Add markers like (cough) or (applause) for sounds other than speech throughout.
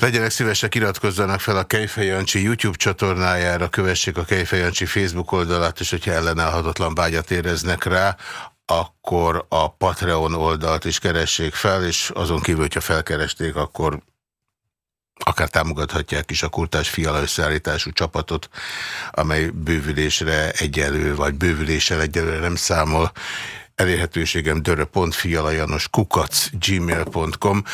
Legyenek szívesek, iratkozzanak fel a Kejfej YouTube csatornájára, kövessék a Kejfej Facebook oldalát, és hogyha ellenállhatatlan vágyat éreznek rá, akkor a Patreon oldalt is keressék fel, és azon kívül, hogyha felkeresték, akkor akár támogathatják is a Kurtás Fiala összeállítású csapatot, amely bővülésre egyelő, vagy bővüléssel egyelőre nem számol. Elérhetőségem dörö.fialajanos kukac gmail.com.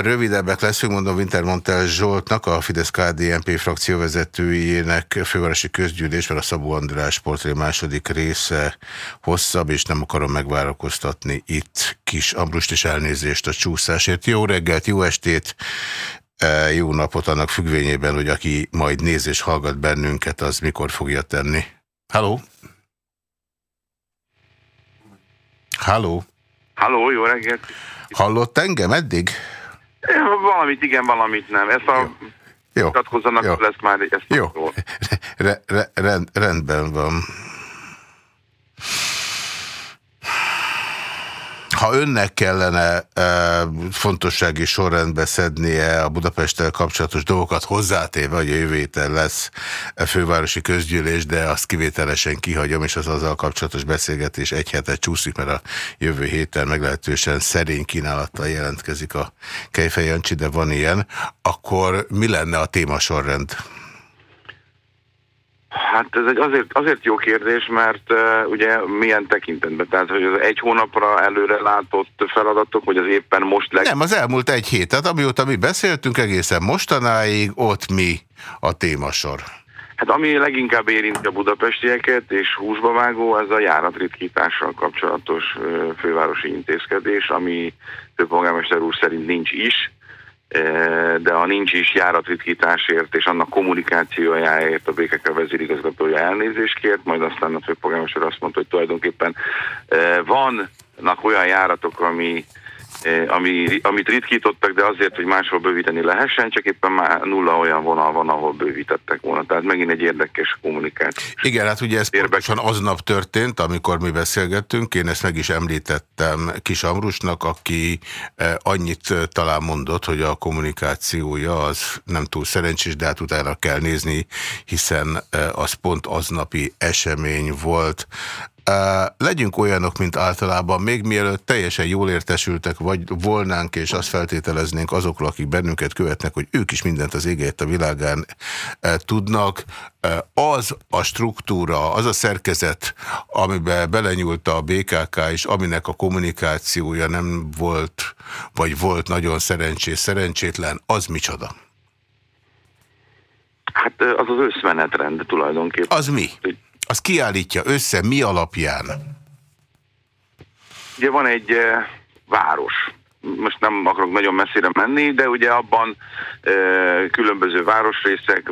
Rövidebbek leszünk, mondom Wintermontel Zsoltnak, a fidesz KDNP frakcióvezetőjének fővárosi közgyűlés, mert a Szabó András portré második része hosszabb, és nem akarom megvárakoztatni itt kis Ambrust és elnézést a csúszásért. Jó reggelt, jó estét! E, jó napot annak függvényében, hogy aki majd néz és hallgat bennünket, az mikor fogja tenni. Halló! Halló! Halló, jó reggelt! Hallott engem eddig? Valamit igen, valamit nem. Ezt a jó. Mutatkozzanak, jó. lesz már ezt Jó, re, re, rend, rendben van. Ha önnek kellene e, fontossági sorrendbe szednie a Budapesttel kapcsolatos dolgokat hozzátéve, hogy a jövő lesz a fővárosi közgyűlés, de azt kivételesen kihagyom, és az azzal kapcsolatos beszélgetés egy hetet csúszik, mert a jövő héten meglehetősen szerény kínálattal jelentkezik a Kejfej Jancsi, de van ilyen, akkor mi lenne a témasorrend? Hát ez egy azért, azért jó kérdés, mert uh, ugye milyen tekintetben? Tehát, hogy az egy hónapra előre látott feladatok, hogy az éppen most leg... Nem, az elmúlt egy hét. Tehát amióta mi beszéltünk egészen mostanáig, ott mi a témasor? Hát ami leginkább érinti a budapestieket és húsba vágó, ez a járatritkítással kapcsolatos fővárosi intézkedés, ami főpolgármester úr szerint nincs is, de a nincs is járatritkításért és annak kommunikációjáért a BKK vezérigazgatója elnézést kért, majd aztán a főpolgármester azt mondta, hogy tulajdonképpen vannak olyan járatok, ami ami, amit ritkítottak, de azért, hogy máshol bővíteni lehessen, csak éppen már nulla olyan vonal van, ahol bővítettek volna. Tehát megint egy érdekes kommunikáció. Igen, hát ugye ez pontosan aznap történt, amikor mi beszélgettünk, én ezt meg is említettem Kis Amrusnak, aki annyit talán mondott, hogy a kommunikációja az nem túl szerencsés, de hát utána kell nézni, hiszen az pont aznapi esemény volt. Legyünk olyanok, mint általában, még mielőtt teljesen jól értesültek, vagy volnánk, és azt feltételeznénk azokról, akik bennünket követnek, hogy ők is mindent az égét a világán tudnak. Az a struktúra, az a szerkezet, amiben belenyúlt a BKK, és aminek a kommunikációja nem volt, vagy volt nagyon szerencsés, szerencsétlen, az micsoda? Hát az az összmenetrend tulajdonképpen. Az mi? Az kiállítja össze mi alapján? Ugye van egy uh, város, most nem akarok nagyon messzire menni, de ugye abban különböző városrészek,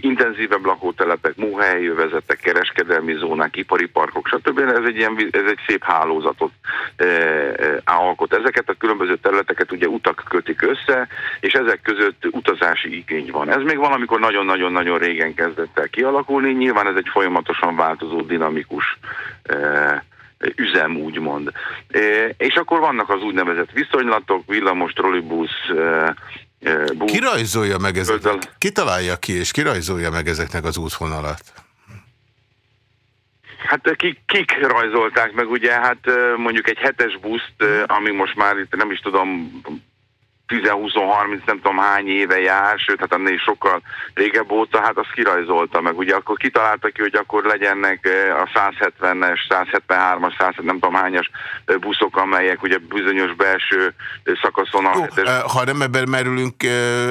intenzívebb lakótelepek, munkahelyjövezetek, kereskedelmi zónák, ipari parkok, stb. Ez egy, ilyen, ez egy szép hálózatot alkot. Ezeket a különböző területeket ugye utak kötik össze, és ezek között utazási igény van. Ez még valamikor nagyon-nagyon-nagyon régen kezdett el kialakulni, nyilván ez egy folyamatosan változó, dinamikus e, üzem, úgymond. És akkor vannak az úgynevezett viszonylatok, villamos, trollibusz, busz. Ki rajzolja meg ezeket? Ki találja ki, és ki rajzolja meg ezeknek az útvonalat? Hát kik, kik rajzolták meg, ugye, hát mondjuk egy hetes buszt, ami most már itt nem is tudom, 10-20-30 nem tudom hány éve jár, sőt, hát ennél sokkal régebb óta, hát azt kirajzolta meg. Ugye akkor kitalálta ki, hogy akkor legyenek eh, a 170-es, 173-as, 100, nem tudom hányas eh, buszok, amelyek ugye bizonyos belső eh, szakaszon... Jó, a... ha nem ebben merülünk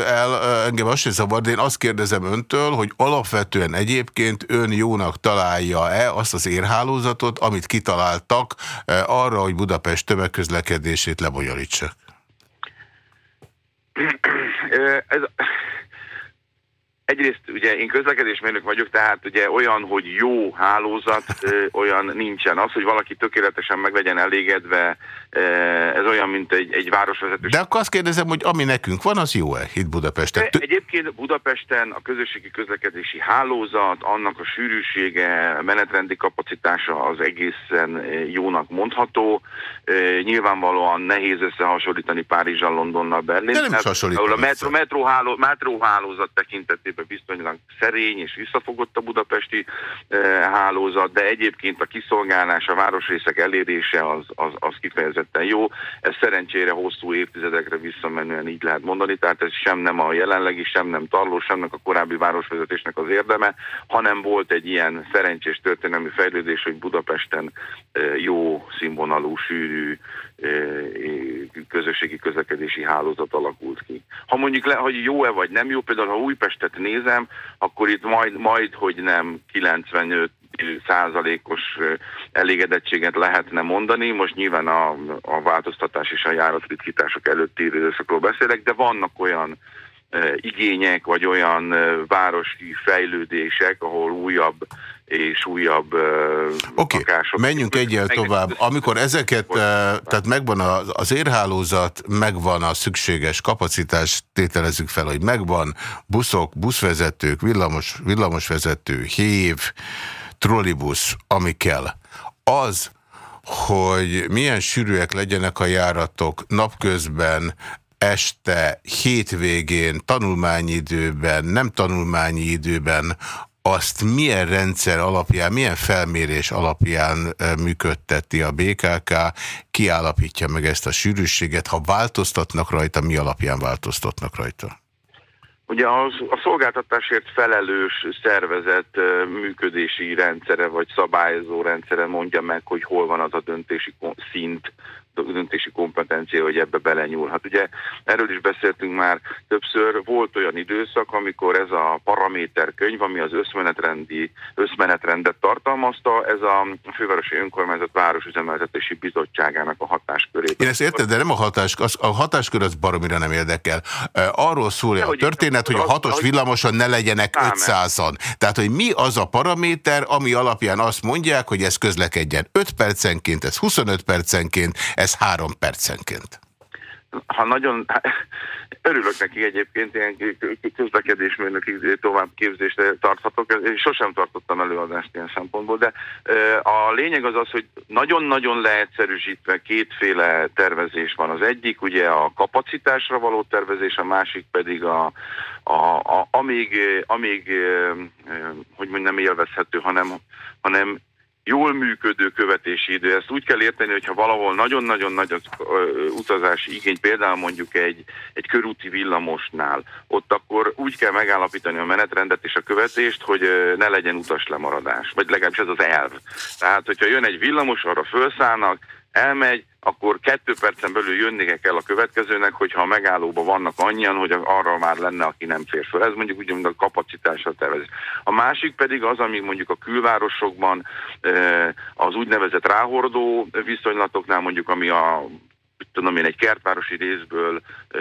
el, engem azt sem zavar, de én azt kérdezem öntől, hogy alapvetően egyébként ön jónak találja-e azt az érhálózatot, amit kitaláltak arra, hogy Budapest tömegközlekedését lebonyolítsak? Ez, Egyrészt ugye én közlekedésmérnök vagyok, tehát ugye olyan, hogy jó hálózat, olyan nincsen. Az, hogy valaki tökéletesen meg legyen elégedve, ez olyan, mint egy, egy városvezető. De akkor azt kérdezem, hogy ami nekünk van, az jó-e itt Budapesten? De egyébként Budapesten a közösségi közlekedési hálózat, annak a sűrűsége, menetrendi kapacitása az egészen jónak mondható. Nyilvánvalóan nehéz összehasonlítani Párizsal, Londonnal, Berlin. De nem is hasonlítani. A metro, metro, metro tekintetében esetében viszonylag szerény és visszafogott a budapesti eh, hálózat, de egyébként a kiszolgálás, a városrészek elérése az, az, az kifejezetten jó. Ez szerencsére hosszú évtizedekre visszamenően így lehet mondani, tehát ez sem nem a jelenlegi, sem nem tarló, sem a korábbi városvezetésnek az érdeme, hanem volt egy ilyen szerencsés történelmi fejlődés, hogy Budapesten eh, jó színvonalú, sűrű közösségi közlekedési hálózat alakult ki. Ha mondjuk le, hogy jó-e vagy nem jó, például ha Újpestet nézem, akkor itt majd, majd hogy nem 95 százalékos elégedettséget lehetne mondani. Most nyilván a, a változtatás és a járatritkítások előtti időszakról beszélek, de vannak olyan igények, vagy olyan városi fejlődések, ahol újabb és újabb Oké, okay, menjünk egyel tovább. Amikor ezeket, tehát megvan az érhálózat, megvan a szükséges kapacitás, tételezzük fel, hogy megvan buszok, buszvezetők, villamos, villamosvezető, hév, trollibusz, ami kell. Az, hogy milyen sűrűek legyenek a járatok napközben, este, hétvégén, tanulmányi időben, nem tanulmányi időben, azt milyen rendszer alapján, milyen felmérés alapján működteti a BKK, kiállapítja meg ezt a sűrűséget, ha változtatnak rajta, mi alapján változtatnak rajta? Ugye az, a szolgáltatásért felelős szervezet működési rendszere vagy szabályozó rendszere mondja meg, hogy hol van az a döntési szint, döntési kompetencia, hogy ebbe belenyúlhat. Ugye erről is beszéltünk már többször, volt olyan időszak, amikor ez a paraméterkönyv, ami az összmenetrendi, összmenetrendet tartalmazta, ez a Fővárosi Önkormányzat Városüzemeltetési Bizottságának a hatáskörét. Én ezt érted, de nem a hatáskör, az, a hatáskör az baromira nem érdekel. Arról szól a történet, hogy a hatos villamoson ne legyenek 500-an. Tehát, hogy mi az a paraméter, ami alapján azt mondják, hogy ez közlekedjen 5 percenként, ez 25 percenként, ez három percenként. Ha nagyon, (laughs) örülök neki egyébként, ilyen közlekedésmérnöki továbbképzésre tarthatok, én sosem tartottam előadást ilyen szempontból, de a lényeg az az, hogy nagyon-nagyon leegyszerűsítve kétféle tervezés van. Az egyik ugye a kapacitásra való tervezés, a másik pedig a, a, a amíg, amíg hogy mondjam, nem élvezhető, hanem, hanem jól működő követési idő. Ezt úgy kell érteni, hogyha valahol nagyon-nagyon nagy az utazási igény, például mondjuk egy, egy körúti villamosnál, ott akkor úgy kell megállapítani a menetrendet és a követést, hogy ne legyen utas lemaradás, vagy legalábbis ez az elv. Tehát, hogyha jön egy villamos, arra felszállnak, elmegy, akkor kettő percen belül jönnék kell a következőnek, hogyha a megállóban vannak annyian, hogy arra már lenne, aki nem fér fel. Ez mondjuk úgy, a kapacitásra tervezés. A másik pedig az, ami mondjuk a külvárosokban az úgynevezett ráhordó viszonylatoknál, mondjuk ami a tudom én, egy kertvárosi részből e,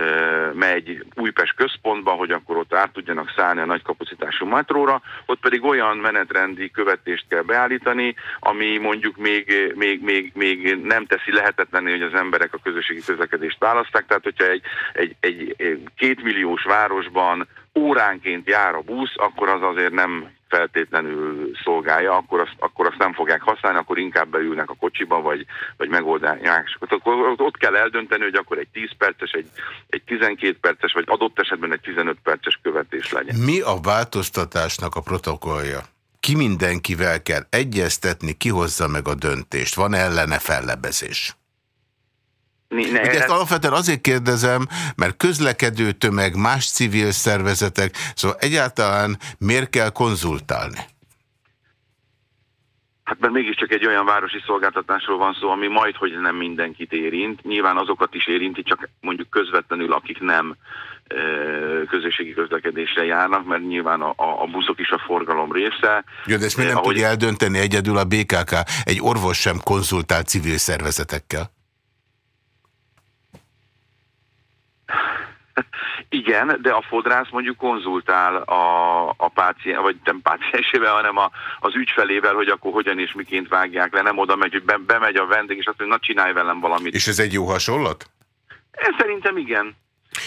megy Újpest központba, hogy akkor ott át tudjanak szállni a nagy kapacitású metróra, ott pedig olyan menetrendi követést kell beállítani, ami mondjuk még, még, még, még nem teszi lehetetlenné, hogy az emberek a közösségi közlekedést választák. Tehát, hogyha egy, egy, egy, egy kétmilliós városban óránként jár a busz, akkor az azért nem feltétlenül szolgálja, akkor azt, akkor azt nem fogják használni, akkor inkább beülnek a kocsiba, vagy, vagy megoldják. Akkor ott kell eldönteni, hogy akkor egy 10 perces, egy, egy 12 perces, vagy adott esetben egy 15 perces követés legyen. Mi a változtatásnak a protokollja? Ki mindenkivel kell egyeztetni, ki hozza meg a döntést? Van ellene fellebezés? Ne, ezt alapvetően azért kérdezem, mert közlekedő tömeg, más civil szervezetek, szóval egyáltalán miért kell konzultálni? Hát mert mégiscsak egy olyan városi szolgáltatásról van szó, ami majd, hogy nem mindenkit érint. Nyilván azokat is érinti, csak mondjuk közvetlenül, akik nem közösségi közlekedésre járnak, mert nyilván a, a buszok is a forgalom része. Jó, de ezt mi nem ahogy... tudja eldönteni egyedül a BKK? Egy orvos sem konzultál civil szervezetekkel. (laughs) Igen, de a fodrász mondjuk konzultál a, a páciens, vagy nem páciensével, hanem a, az ügyfelével, hogy akkor hogyan és miként vágják le, nem oda megy, hogy be, bemegy a vendég, és azt mondja, na csinálj velem valamit. És ez egy jó hasonlat? Én szerintem igen.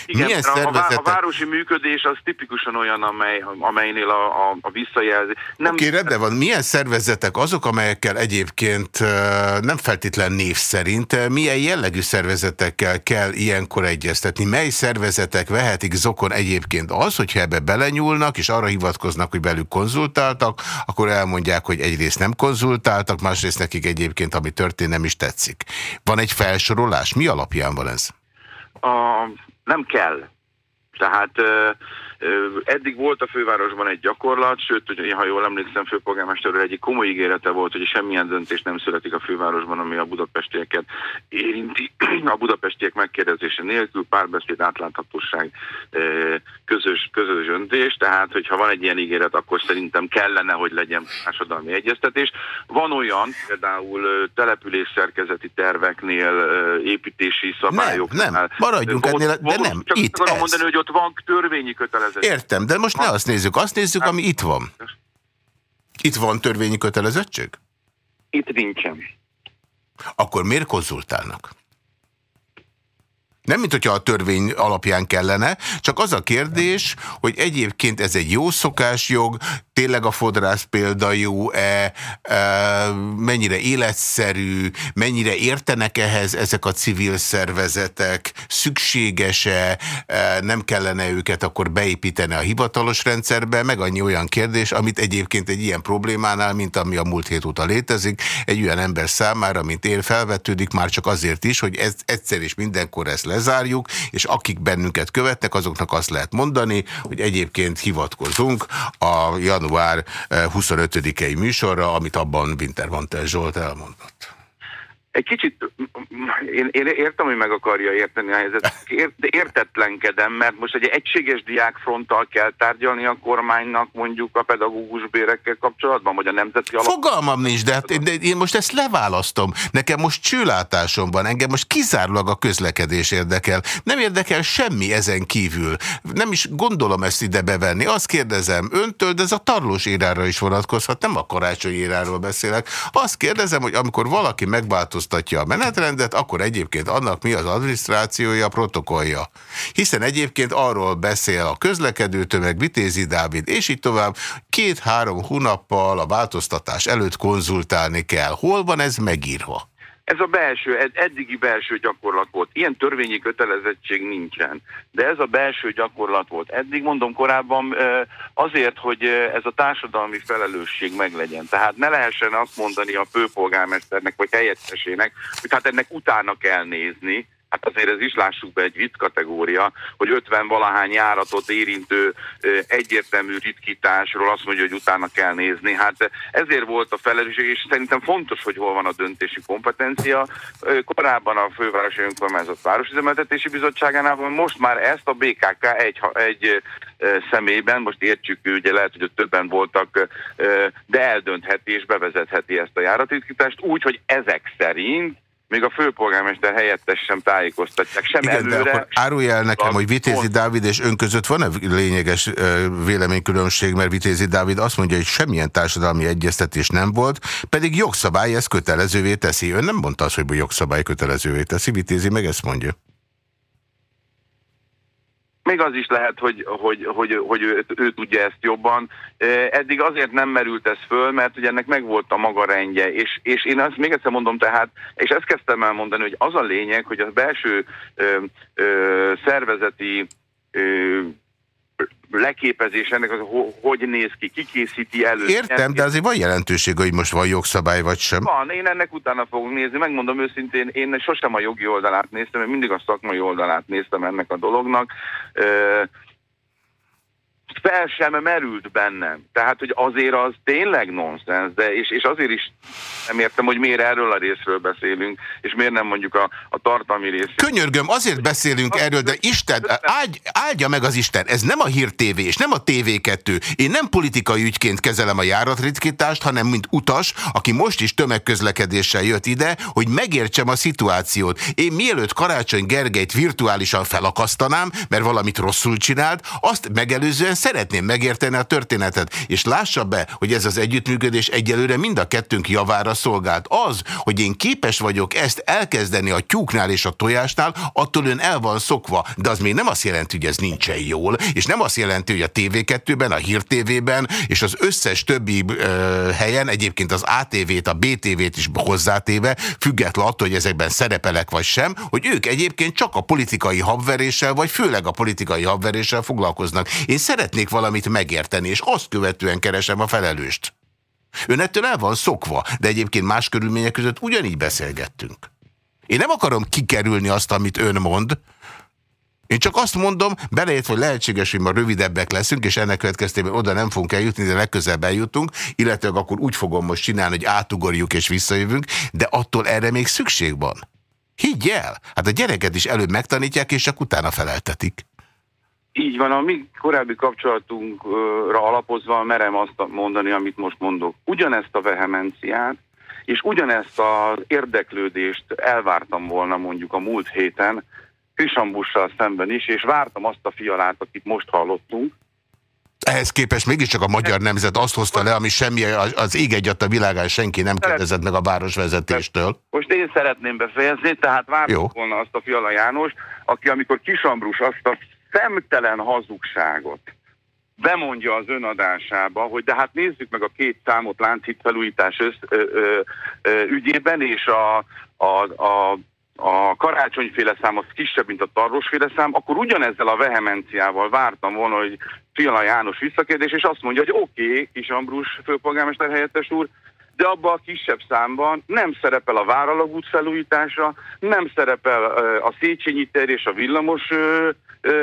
Igen, Milyen a, szervezetek? a városi működés az tipikusan olyan, amely, amelynél a, a, a visszajelzés... Nem... Oké, okay, rendben van. Milyen szervezetek azok, amelyekkel egyébként nem feltétlen név szerint, milyen jellegű szervezetekkel kell ilyenkor egyeztetni? Mely szervezetek vehetik zokon egyébként az, hogyha ebbe belenyúlnak, és arra hivatkoznak, hogy belük konzultáltak, akkor elmondják, hogy egyrészt nem konzultáltak, másrészt nekik egyébként, ami történt, nem is tetszik. Van egy felsorolás? Mi alapján van ez? A nem kell. Tehát Eddig volt a fővárosban egy gyakorlat, sőt, hogy, ha jól emlékszem, főpolgármester egyik komoly ígérete volt, hogy semmilyen döntés nem születik a fővárosban, ami a budapestieket érinti. (clears throat) A budapestiek megkérdezése nélkül párbeszéd, átláthatóság, közös, közös döntés. Tehát, hogyha van egy ilyen ígéret, akkor szerintem kellene, hogy legyen társadalmi egyeztetés. Van olyan, például település szerkezeti terveknél, építési szabályoknál. Nem, nem, maradjunk ennél, de nem, csak itt akarom mondani, hogy ott van törvényi kötelezettség. Értem, de most ne azt nézzük, azt nézzük, ami itt van. Itt van törvényi kötelezettség? Itt nincsen. Akkor miért konzultálnak? Nem, mint hogyha a törvény alapján kellene, csak az a kérdés, hogy egyébként ez egy jó szokásjog, tényleg a fodrász példa jó-e, mennyire életszerű, mennyire értenek ehhez ezek a civil szervezetek, szükséges-e, nem kellene őket akkor beépíteni a hivatalos rendszerbe, meg annyi olyan kérdés, amit egyébként egy ilyen problémánál, mint ami a múlt hét óta létezik, egy olyan ember számára, mint én felvetődik, már csak azért is, hogy ez egyszer és mindenkor ezt lezárjuk, és akik bennünket követnek, azoknak azt lehet mondani, hogy egyébként hivatkozunk a január 25-i eh, műsorra, amit abban Wintermantel Zsolt elmondott. Egy kicsit, én, én értem, hogy meg akarja érteni a helyzetet, de értetlenkedem, mert most egy egységes diákfronttal kell tárgyalni a kormánynak mondjuk a pedagógus bérekkel kapcsolatban, vagy a nemzeti alap... Fogalmam nincs, de, hát, de én most ezt leválasztom. Nekem most csőlátásom van, engem most kizárólag a közlekedés érdekel. Nem érdekel semmi ezen kívül. Nem is gondolom ezt ide bevenni. Azt kérdezem öntől, de ez a tarlós érára is vonatkozhat, nem a karácsony éráról beszélek. Azt kérdezem, hogy amikor valaki megváltoz változtatja a menetrendet, akkor egyébként annak mi az adminisztrációja, protokollja. Hiszen egyébként arról beszél a közlekedő tömeg, Vitézi Dávid, és így tovább, két-három hónappal a változtatás előtt konzultálni kell. Hol van ez megírva? Ez a belső, eddigi belső gyakorlat volt. Ilyen törvényi kötelezettség nincsen. De ez a belső gyakorlat volt. Eddig mondom korábban azért, hogy ez a társadalmi felelősség meglegyen. Tehát ne lehessen azt mondani a főpolgármesternek vagy helyettesének, hogy hát ennek utána kell nézni, Hát azért ez is lássuk be egy vicc kategória, hogy 50 valahány járatot érintő egyértelmű ritkításról azt mondja, hogy utána kell nézni. Hát ezért volt a felelősség, és szerintem fontos, hogy hol van a döntési kompetencia. Korábban a Fővárosi Önkormányzat Városüzemeltetési Bizottságánál van, most már ezt a BKK egy, egy személyben, most értsük, ugye lehet, hogy ott többen voltak, de eldöntheti és bevezetheti ezt a járatritkítást úgy, hogy ezek szerint még a főpolgármester helyettes sem tájékoztatják, sem Igen, előre. De akkor árulj el nekem, hogy Vitézi Dávid és ön között van-e lényeges véleménykülönbség, mert Vitézi Dávid azt mondja, hogy semmilyen társadalmi egyeztetés nem volt, pedig jogszabály ezt kötelezővé teszi. Ön nem mondta azt, hogy jogszabály kötelezővé teszi, Vitézi meg ezt mondja. Még az is lehet, hogy, hogy, hogy, hogy ő, ő tudja ezt jobban. Eddig azért nem merült ez föl, mert ugye ennek megvolt a maga rendje, és, és én azt még egyszer mondom tehát, és ezt kezdtem el mondani, hogy az a lényeg, hogy a belső ö, ö, szervezeti ö, leképezés ennek, az, hogy néz ki, ki készíti elő. Értem, de azért van jelentőség, hogy most van jogszabály, vagy sem? Van, én ennek utána fogok nézni. Megmondom őszintén, én sosem a jogi oldalát néztem, én mindig a szakmai oldalát néztem ennek a dolognak. Fel sem merült bennem. Tehát, hogy azért az tényleg nonsens, de és, és azért is nem értem, hogy miért erről a részről beszélünk, és miért nem mondjuk a, a tartalmi részről. Könyörgöm, azért beszélünk erről, de Isten, áldj, áldja meg az Isten, ez nem a Hír TV, és nem a TV2. Én nem politikai ügyként kezelem a járatritkítást, hanem mint utas, aki most is tömegközlekedéssel jött ide, hogy megértsem a szituációt. Én mielőtt Karácsony Gergelyt virtuálisan felakasztanám, mert valamit rosszul csinált, azt megelőzően szeretném megérteni a történetet, és lássa be, hogy ez az együttműködés egyelőre mind a kettőnk javára szolgált. Az, hogy én képes vagyok ezt elkezdeni a tyúknál és a tojásnál, attól ön el van szokva, de az még nem azt jelenti, hogy ez nincsen jól, és nem azt jelenti, hogy a TV2-ben, a Hír TV-ben és az összes többi ö, helyen, egyébként az ATV-t, a BTV-t is hozzátéve, független attól, hogy ezekben szerepelek vagy sem, hogy ők egyébként csak a politikai habveréssel, vagy főleg a politikai habveréssel foglalkoznak. Én szeretnék valamit megérteni, és azt követően keresem a felelőst. Ön ettől el van szokva, de egyébként más körülmények között ugyanígy beszélgettünk. Én nem akarom kikerülni azt, amit ön mond, én csak azt mondom, belejött, hogy lehetséges, hogy ma rövidebbek leszünk, és ennek következtében oda nem fogunk eljutni, de legközelebb eljutunk, illetve akkor úgy fogom most csinálni, hogy átugorjuk és visszajövünk, de attól erre még szükség van. Higgy el! Hát a gyereket is előbb megtanítják, és csak utána feleltetik. Így van, a mi korábbi kapcsolatunkra alapozva merem azt mondani, amit most mondok. Ugyanezt a vehemenciát, és ugyanezt az érdeklődést elvártam volna mondjuk a múlt héten Krisambussal szemben is, és vártam azt a fialát, akit most hallottunk. Ehhez képest mégiscsak a magyar nemzet azt hozta le, ami semmi az ég egyat a világán senki nem kérdezett meg a városvezetéstől. Most én szeretném befejezni, tehát vártam volna azt a Fiala János, aki amikor Kisambrus azt a szemtelen hazugságot bemondja az önadásába, hogy de hát nézzük meg a két számot Lánchíd felújítás össz, ö, ö, ö, ügyében, és a, a, a a karácsonyféle szám az kisebb, mint a tarvosféle szám, akkor ugyanezzel a vehemenciával vártam volna, hogy Fiala János visszakérdés, és azt mondja, hogy oké, okay, Kis Ambrus főpolgármester helyettes úr, de abban a kisebb számban nem szerepel a Váralagút felújítása, nem szerepel a Széchenyi tér és a villamos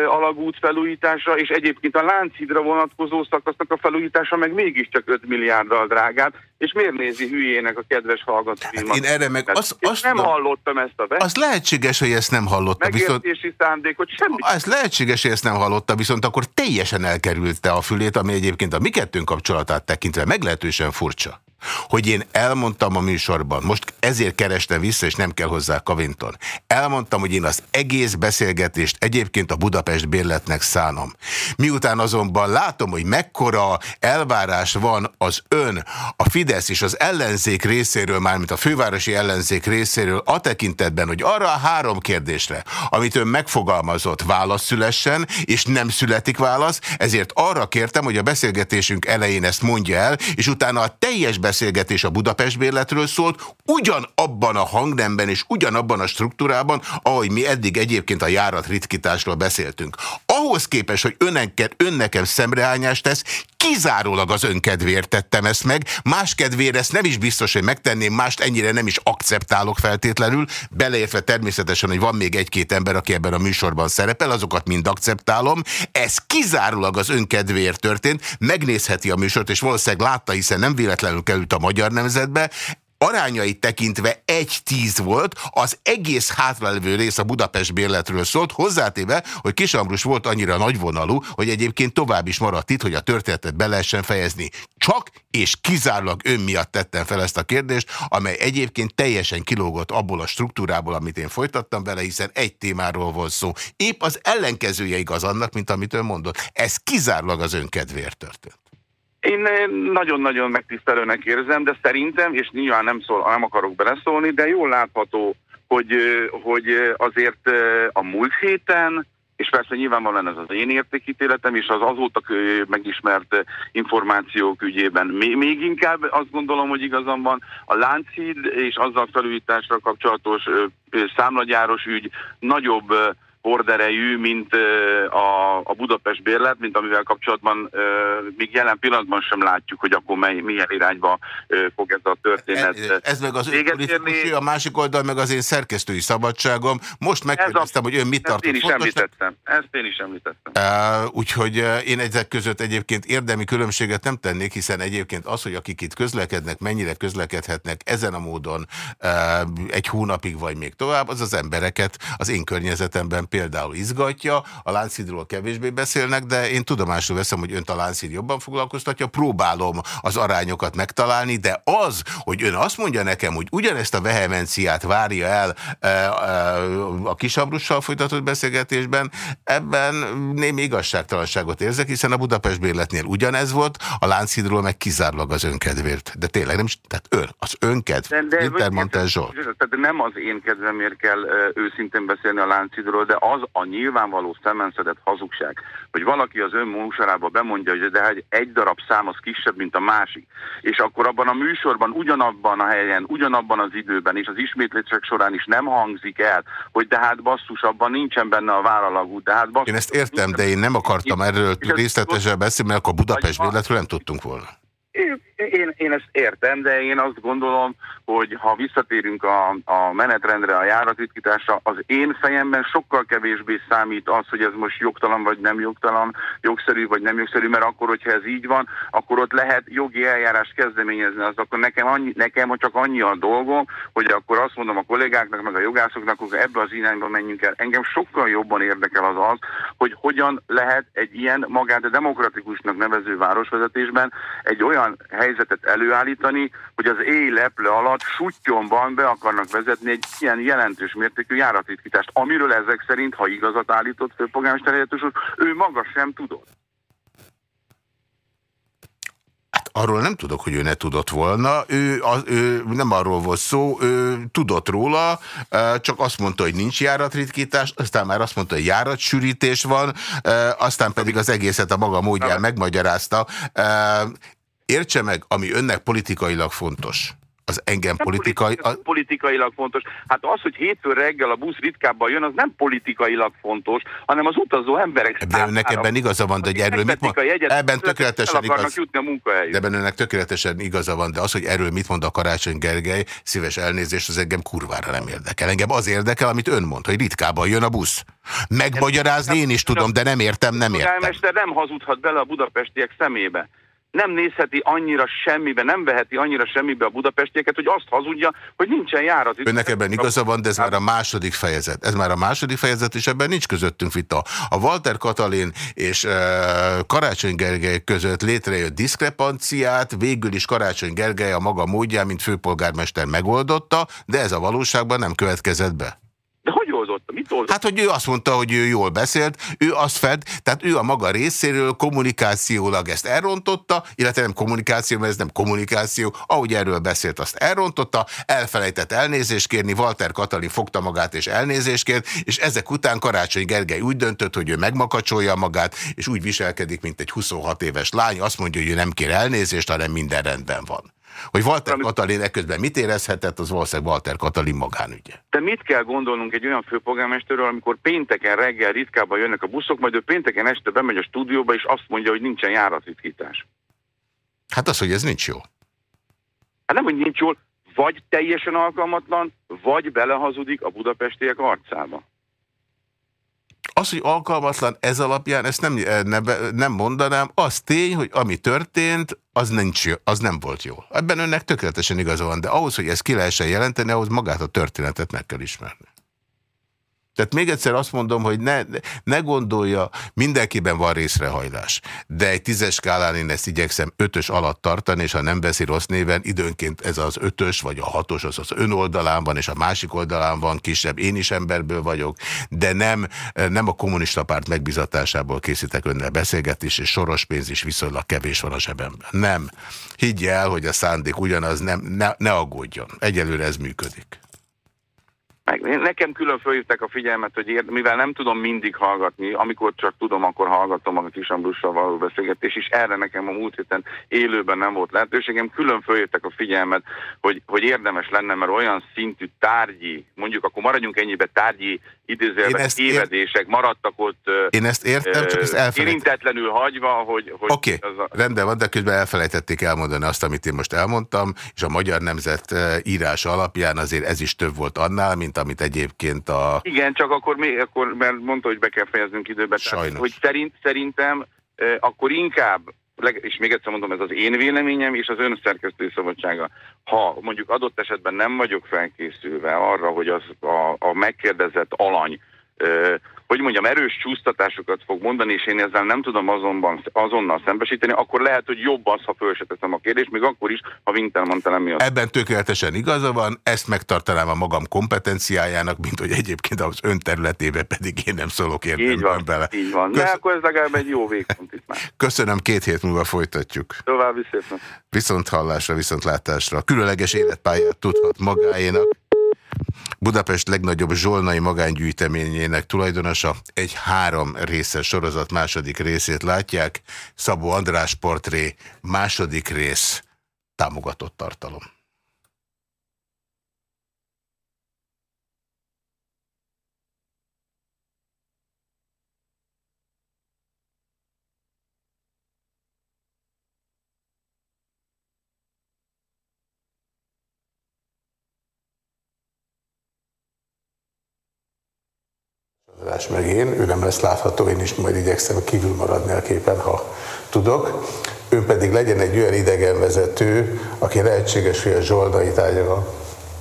alagút felújítása, és egyébként a Lánchidra vonatkozó szakasznak a felújítása meg mégiscsak 5 milliárddal drágább, és miért nézi hülyének a kedves hallgató? Hát én erre meg azt, azt nem hallottam ezt a be. Az lehetséges, hogy ezt nem hallotta. Megértési viszont, szándékot semmi. Az lehetséges, hogy ezt nem hallotta, viszont akkor teljesen elkerülte a fülét, ami egyébként a mi kettőnk kapcsolatát tekintve meglehetősen furcsa hogy én elmondtam a műsorban, most ezért kerestem vissza, és nem kell hozzá Kavinton. Elmondtam, hogy én az egész beszélgetést egyébként a Budapest bérletnek szánom. Miután azonban látom, hogy mekkora elvárás van az ön, a Fidesz és az ellenzék részéről, mármint a fővárosi ellenzék részéről, a tekintetben, hogy arra a három kérdésre, amit ön megfogalmazott, válasz szülessen, és nem születik válasz, ezért arra kértem, hogy a beszélgetésünk elején ezt mondja el, és utána a teljes beszélgetésünk beszélgetés a Budapest bérletről szólt, ugyanabban a hangnemben és ugyanabban a struktúrában, ahogy mi eddig egyébként a járat ritkításról beszéltünk. Ahhoz képest, hogy önnek, önnekem szemrehányást tesz, kizárólag az önkedvéért tettem ezt meg, más kedvére ezt nem is biztos, hogy megtenném, mást ennyire nem is akceptálok feltétlenül, beleértve természetesen, hogy van még egy-két ember, aki ebben a műsorban szerepel, azokat mind akceptálom. Ez kizárólag az önkedvéért történt, megnézheti a műsort, és valószínűleg látta, hiszen nem véletlenül került a magyar nemzetbe, arányait tekintve egy tíz volt, az egész hátralevő rész a Budapest bérletről szólt, hozzátéve, hogy Kisambrus volt annyira nagyvonalú, hogy egyébként tovább is maradt itt, hogy a történetet be lehessen fejezni. Csak és kizárólag ön miatt tettem fel ezt a kérdést, amely egyébként teljesen kilógott abból a struktúrából, amit én folytattam vele, hiszen egy témáról volt szó. Épp az ellenkezője igaz annak, mint amit ön mondott. Ez kizárólag az ön kedvéért történt. Én nagyon-nagyon megtisztelőnek érzem, de szerintem, és nyilván nem, szól, nem akarok beleszólni, de jól látható, hogy, hogy azért a múlt héten, és persze nyilvánvalóan ez az én értékítéletem, és az azóta megismert információk ügyében még inkább azt gondolom, hogy igazam van, a Lánchíd és azzal felújításra kapcsolatos számlagyáros ügy nagyobb horderejű, mint a, a Budapest bérlet, mint amivel kapcsolatban még jelen pillanatban sem látjuk, hogy akkor mely, milyen irányba fog ez a történet. Ez, ez meg az ön a másik oldal meg az én szerkesztői szabadságom. Most megkérdeztem, hogy ön mit Ezt én is említettem. Ezt én is említettem. Uh, úgyhogy én ezek között egyébként érdemi különbséget nem tennék, hiszen egyébként az, hogy akik itt közlekednek, mennyire közlekedhetnek ezen a módon uh, egy hónapig vagy még tovább, az az embereket az én környezetemben például izgatja, a Láncidról kevésbé beszélnek, de én tudomásul veszem, hogy önt a Láncid jobban foglalkoztatja, próbálom az arányokat megtalálni, de az, hogy ön azt mondja nekem, hogy ugyanezt a vehemenciát várja el e, e, a kisabrussal folytatott beszélgetésben, ebben némi igazságtalanságot érzek, hiszen a Budapest bérletnél ugyanez volt, a Láncidról meg kizárólag az önkedvért. De tényleg nem, tehát ön, az önkedv. De, de, Zsolt. Tehát nem az én kedvemért kell őszintén beszélni a Láncidról, de az a nyilvánvaló szemenszedett hazugság, hogy valaki az ön múlsarába bemondja, hogy de hát egy darab szám az kisebb, mint a másik, és akkor abban a műsorban, ugyanabban a helyen, ugyanabban az időben, és az ismétlések során is nem hangzik el, hogy de hát basszus, abban nincsen benne a váralagú, de hát basszus. Én ezt értem, de én nem akartam erről részletesen beszélni, mert akkor Budapest véletről nem tudtunk volna. Én, én ezt értem, de én azt gondolom, hogy ha visszatérünk a, a menetrendre, a járatritkításra, az én fejemben sokkal kevésbé számít az, hogy ez most jogtalan vagy nem jogtalan, jogszerű vagy nem jogszerű, mert akkor, hogyha ez így van, akkor ott lehet jogi eljárást kezdeményezni, az akkor nekem, annyi, nekem csak annyi a dolgom, hogy akkor azt mondom a kollégáknak, meg a jogászoknak, hogy ebbe az irányba menjünk el. Engem sokkal jobban érdekel az az, hogy hogyan lehet egy ilyen magát demokratikusnak nevező városvezetésben egy olyan helyzetet előállítani, hogy az éj leple alatt sutyomban be akarnak vezetni egy ilyen jelentős mértékű járatritkítást, amiről ezek szerint, ha igazat állított főpolgármester ő maga sem tudott. Hát arról nem tudok, hogy ő ne tudott volna. Ő, az, ő nem arról volt szó, ő tudott róla, csak azt mondta, hogy nincs járatritkítás, aztán már azt mondta, hogy járatsűrítés van, aztán pedig az egészet a maga módján megmagyarázta. Értse meg, ami önnek politikailag fontos az engem nem politikai... Politika, a... politikailag fontos. Hát az, hogy hétfő reggel a busz ritkábban jön, az nem politikailag fontos, hanem az utazó emberek De önnek ebben igaza van, de hogy erről mit mond? Ebben tökéletesen igaz. Jutni a de ebben önnek tökéletesen igaza van, de az, hogy erről mit mond a Karácsony Gergely, szíves elnézést, az engem kurvára nem érdekel. Engem az érdekel, amit ön mond, hogy ritkában jön a busz. Megmagyarázni én is tudom, de nem értem, nem értem. A nem hazudhat bele a budapestiek szemébe nem nézheti annyira semmibe, nem veheti annyira semmibe a budapestieket, hogy azt hazudja, hogy nincsen járat. Önnek ebben igaza van, de ez már a második fejezet. Ez már a második fejezet, és ebben nincs közöttünk vita. A Walter Katalin és uh, Karácsony Gergely között létrejött diszkrepanciát, végül is Karácsony Gergely a maga módján, mint főpolgármester megoldotta, de ez a valóságban nem következett be. Oldotta? Mit? Hát, hogy ő azt mondta, hogy ő jól beszélt, ő azt fed, tehát ő a maga részéről kommunikációlag ezt elrontotta, illetve nem kommunikáció, mert ez nem kommunikáció, ahogy erről beszélt, azt elrontotta, elfelejtett elnézést kérni, Walter Katalin fogta magát és elnézést kért, és ezek után Karácsony Gergely úgy döntött, hogy ő megmakacsolja magát, és úgy viselkedik, mint egy 26 éves lány, azt mondja, hogy ő nem kér elnézést, hanem minden rendben van. Hogy Walter Ami... Katalin ekközben mit érezhetett, az valószínűleg Walter Katalin magánügye. De mit kell gondolnunk egy olyan főpolgármesterről, amikor pénteken reggel ritkában jönnek a buszok, majd ő pénteken este bemegy a stúdióba, és azt mondja, hogy nincsen járatritkítás. Hát az, hogy ez nincs jó. Hát nem, hogy nincs jó, vagy teljesen alkalmatlan, vagy belehazudik a budapestiek arcába. Az, hogy alkalmatlan ez alapján, ezt nem, eh, ne, nem mondanám, az tény, hogy ami történt, az, nincs, az nem volt jó. Ebben önnek tökéletesen igaza van, de ahhoz, hogy ezt ki lehessen jelenteni, ahhoz magát a történetet meg kell ismerni. Tehát még egyszer azt mondom, hogy ne, ne gondolja, mindenkiben van részrehajlás. De egy tízes skálán én ezt igyekszem ötös alatt tartani, és ha nem veszi rossz néven, időnként ez az ötös vagy a hatos, az az ön oldalán van, és a másik oldalán van kisebb, én is emberből vagyok, de nem, nem a kommunista párt megbizatásából készítek önnel beszélgetés, és soros pénz is viszonylag kevés van a zsebemben. Nem. Higgy el, hogy a szándék ugyanaz, nem, ne, ne aggódjon. Egyelőre ez működik. Meg, nekem külön fölhívták a figyelmet, hogy ér, mivel nem tudom mindig hallgatni, amikor csak tudom, akkor hallgatom a kis Ambrussal való beszélgetés, és erre nekem a múlt héten élőben nem volt lehetőségem. Külön fölhívták a figyelmet, hogy, hogy érdemes lenne, mert olyan szintű tárgyi, mondjuk akkor maradjunk ennyibe tárgyi idézőjelben tévedések ér... maradtak ott Én ezt értem, csak ezt elfelejtettem. Érintetlenül hagyva, hogy... hogy Oké, okay, a... rendben van, de közben elfelejtették elmondani azt, amit én most elmondtam, és a Magyar Nemzet írás alapján azért ez is több volt annál, mint amit egyébként a... Igen, csak akkor, még, akkor mert mondta, hogy be kell fejeznünk időbe. Sajnos. Tehát, hogy szerint, szerintem akkor inkább és még egyszer mondom, ez az én véleményem és az ön szerkesztői szabadsága. Ha mondjuk adott esetben nem vagyok felkészülve arra, hogy az a, a megkérdezett alany hogy mondjam, erős csúsztatásokat fog mondani, és én ezzel nem tudom azonban, azonnal szembesíteni, akkor lehet, hogy jobb az, ha föl se teszem a kérdést, még akkor is, ha Wintermann nem miatt. Ebben tökéletesen igaza van, ezt megtartanám a magam kompetenciájának, mint hogy egyébként az ön területébe pedig én nem szólok érdemben így van, bele. Így van, Kösz... de akkor ez legalább egy jó végpont itt már. (laughs) Köszönöm, két hét múlva folytatjuk. További szépen. Viszont hallásra, viszont látásra. Különleges életpályát tudhat magáénak. Budapest legnagyobb zsolnai magángyűjteményének tulajdonosa egy három részes sorozat második részét látják. Szabó András portré második rész támogatott tartalom. András meg én, ő nem lesz látható, én is majd igyekszem kívül maradni a képen, ha tudok. Ő pedig legyen egy olyan idegenvezető, aki lehetséges, hogy a zsoldai tárgyakkal,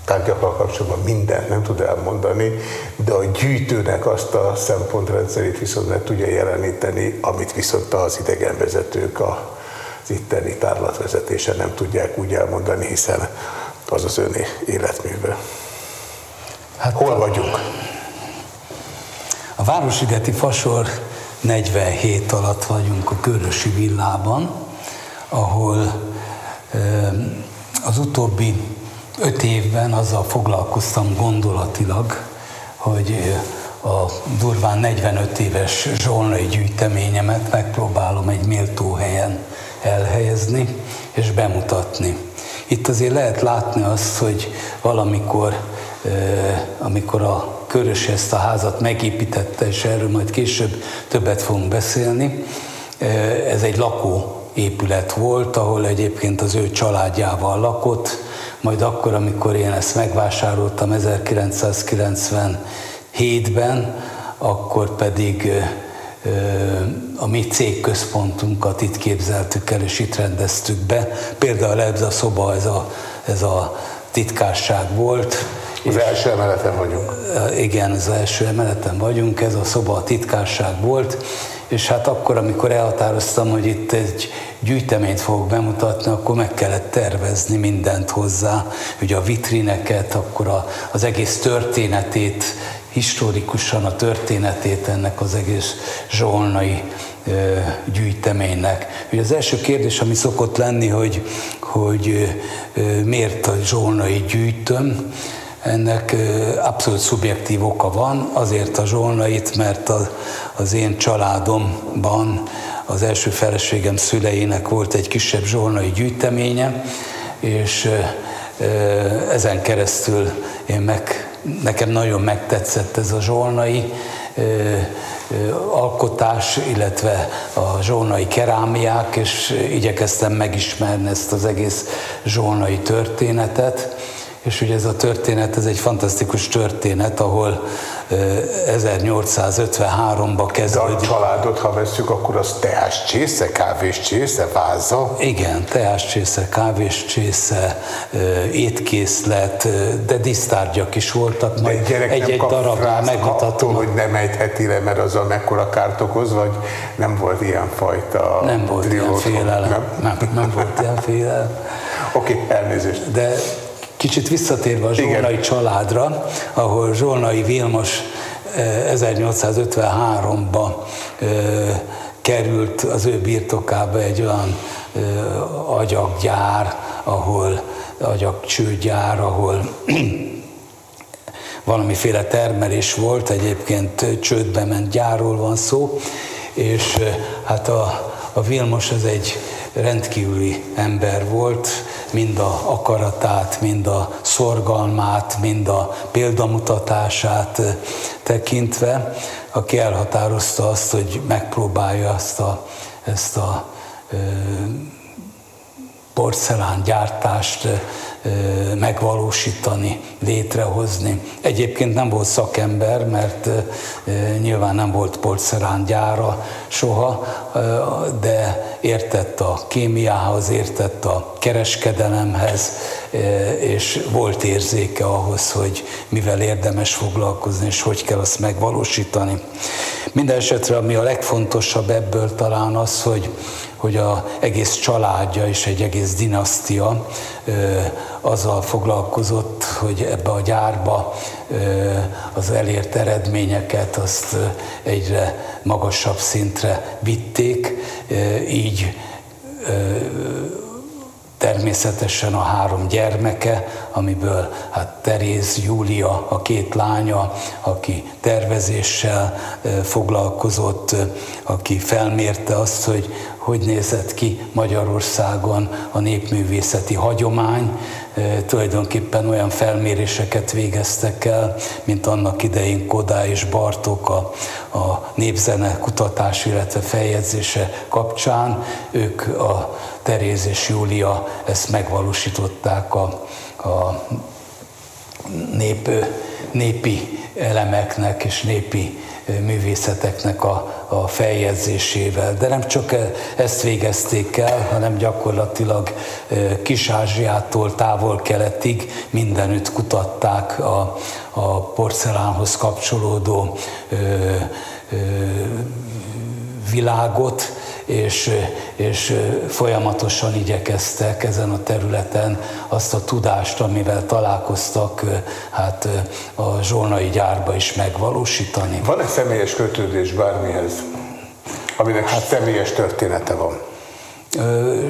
tárgyakkal kapcsolatban mindent nem tud elmondani, de a gyűjtőnek azt a szempontrendszerét viszont meg tudja jeleníteni, amit viszont az idegenvezetők a az itteni tárlatvezetése nem tudják úgy elmondani, hiszen az az öné életműve. Hát Hol vagyunk? A Városligeti Fasor 47 alatt vagyunk a Körösi villában, ahol az utóbbi öt évben azzal foglalkoztam gondolatilag, hogy a durván 45 éves zsolnai gyűjteményemet megpróbálom egy méltó helyen elhelyezni és bemutatni. Itt azért lehet látni azt, hogy valamikor, amikor a Körös ezt a házat megépítette, és erről majd később többet fogunk beszélni. Ez egy lakóépület volt, ahol egyébként az ő családjával lakott, majd akkor, amikor én ezt megvásároltam 1997-ben, akkor pedig a mi cégközpontunkat itt képzeltük el, és itt rendeztük be. Például ez a szoba, ez a, ez a titkárság volt, az első emeleten vagyunk. Igen, az első emeleten vagyunk, ez a szoba a titkárság volt, és hát akkor, amikor elhatároztam, hogy itt egy gyűjteményt fogok bemutatni, akkor meg kellett tervezni mindent hozzá, ugye a vitrineket, akkor a, az egész történetét, historikusan a történetét ennek az egész zsolnai gyűjteménynek. Ugye az első kérdés, ami szokott lenni, hogy, hogy miért a zsolnai gyűjtöm, ennek abszolút szubjektív oka van, azért a zsolnait, mert az, én családomban az első feleségem szüleinek volt egy kisebb zsolnai gyűjteménye, és ezen keresztül én meg, nekem nagyon megtetszett ez a zsolnai alkotás, illetve a zsolnai kerámiák, és igyekeztem megismerni ezt az egész zsolnai történetet és ugye ez a történet, ez egy fantasztikus történet, ahol 1853-ba kezdődik. De a családot, ha veszük, akkor az teás csésze, kávés csésze, váza? Igen, teás csésze, kávés csésze, étkészlet, de disztárgyak is voltak. Majd de egy, egy darab megmutatom. hogy nem ejtheti le, mert az a mekkora kárt okoz, vagy nem volt ilyen fajta Nem volt ilyen félelem. Nem? Nem, nem volt ilyen félelem. Oké, okay, elnézést. De Kicsit visszatérve a Zsolnai Igen. családra, ahol Zsolnai Vilmos 1853-ba eh, eh, került az ő birtokába egy olyan eh, agyaggyár, ahol agyagcsőgyár, ahol (clears throat) valamiféle termelés volt, egyébként csődbe ment gyárról van szó, és hát a, a Vilmos az egy rendkívüli ember volt, mind a akaratát, mind a szorgalmát, mind a példamutatását tekintve, aki elhatározta azt, hogy megpróbálja ezt a, ezt a porcelángyártást megvalósítani, létrehozni. Egyébként nem volt szakember, mert nyilván nem volt porcelángyára soha, de értett a kémiához, értett a kereskedelemhez, és volt érzéke ahhoz, hogy mivel érdemes foglalkozni, és hogy kell azt megvalósítani. Minden esetre, ami a legfontosabb ebből talán az, hogy hogy a egész családja és egy egész dinasztia azzal foglalkozott, hogy ebbe a gyárba az elért eredményeket azt egyre magasabb szintre vitték, így természetesen a három gyermeke, amiből hát Teréz, Júlia, a két lánya, aki tervezéssel foglalkozott, aki felmérte azt, hogy hogy nézett ki Magyarországon a népművészeti hagyomány. Tulajdonképpen olyan felméréseket végeztek el, mint annak idején Kodá és Bartók a, a népzene kutatás, illetve feljegyzése kapcsán. Ők a Teréz és Júlia ezt megvalósították a, a nép, népi elemeknek és népi művészeteknek a, a feljegyzésével. De nem csak ezt végezték el, hanem gyakorlatilag Kis-Ázsiától távol-keletig mindenütt kutatták a, a porcelánhoz kapcsolódó ö, ö, világot, és, és folyamatosan igyekeztek ezen a területen azt a tudást, amivel találkoztak, hát a zsolnai gyárba is megvalósítani. Van-e személyes kötődés bármihez, aminek hát, személyes története van?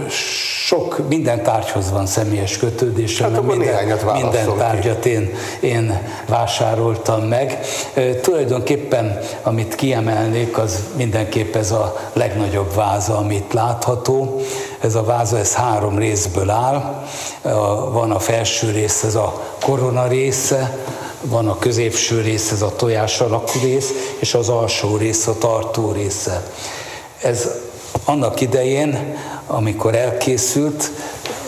Sok, minden tárgyhoz van személyes kötődésem, hát minden, minden tárgyat én, én vásároltam meg. E, tulajdonképpen, amit kiemelnék, az mindenképp ez a legnagyobb váza, amit látható. Ez a váza, ez három részből áll. Van a felső rész, ez a korona része, van a középső rész, ez a tojás alakú rész, és az alsó rész a tartó része. Ez annak idején, amikor elkészült,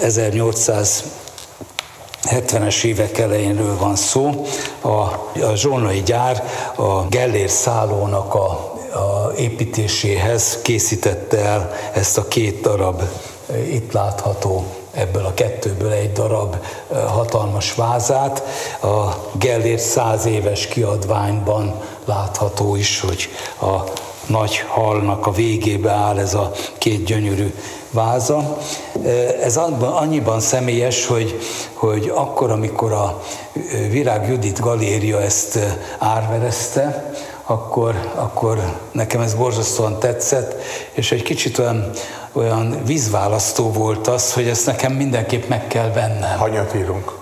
1870-es évek elejénről van szó, a, a zsolnai gyár a Gellér szállónak a, a építéséhez készítette el ezt a két darab itt látható ebből a kettőből egy darab hatalmas vázát. A Gellért száz éves kiadványban látható is, hogy a nagy halnak a végébe áll ez a két gyönyörű váza. Ez annyiban személyes, hogy, hogy akkor, amikor a Virág Judit galéria ezt árverezte, akkor, akkor nekem ez borzasztóan tetszett, és egy kicsit olyan, olyan vízválasztó volt az, hogy ezt nekem mindenképp meg kell vennem. Hanyat írunk?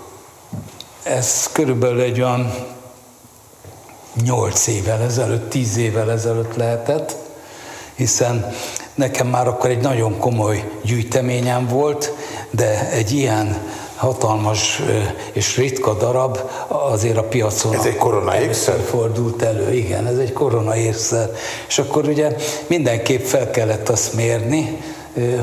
Ez körülbelül egy olyan 8 évvel ezelőtt, 10 évvel ezelőtt lehetett, hiszen nekem már akkor egy nagyon komoly gyűjteményem volt, de egy ilyen hatalmas és ritka darab azért a piacon ez egy koronaékszer? fordult elő, igen, ez egy koronaékszer. És akkor ugye mindenképp fel kellett azt mérni,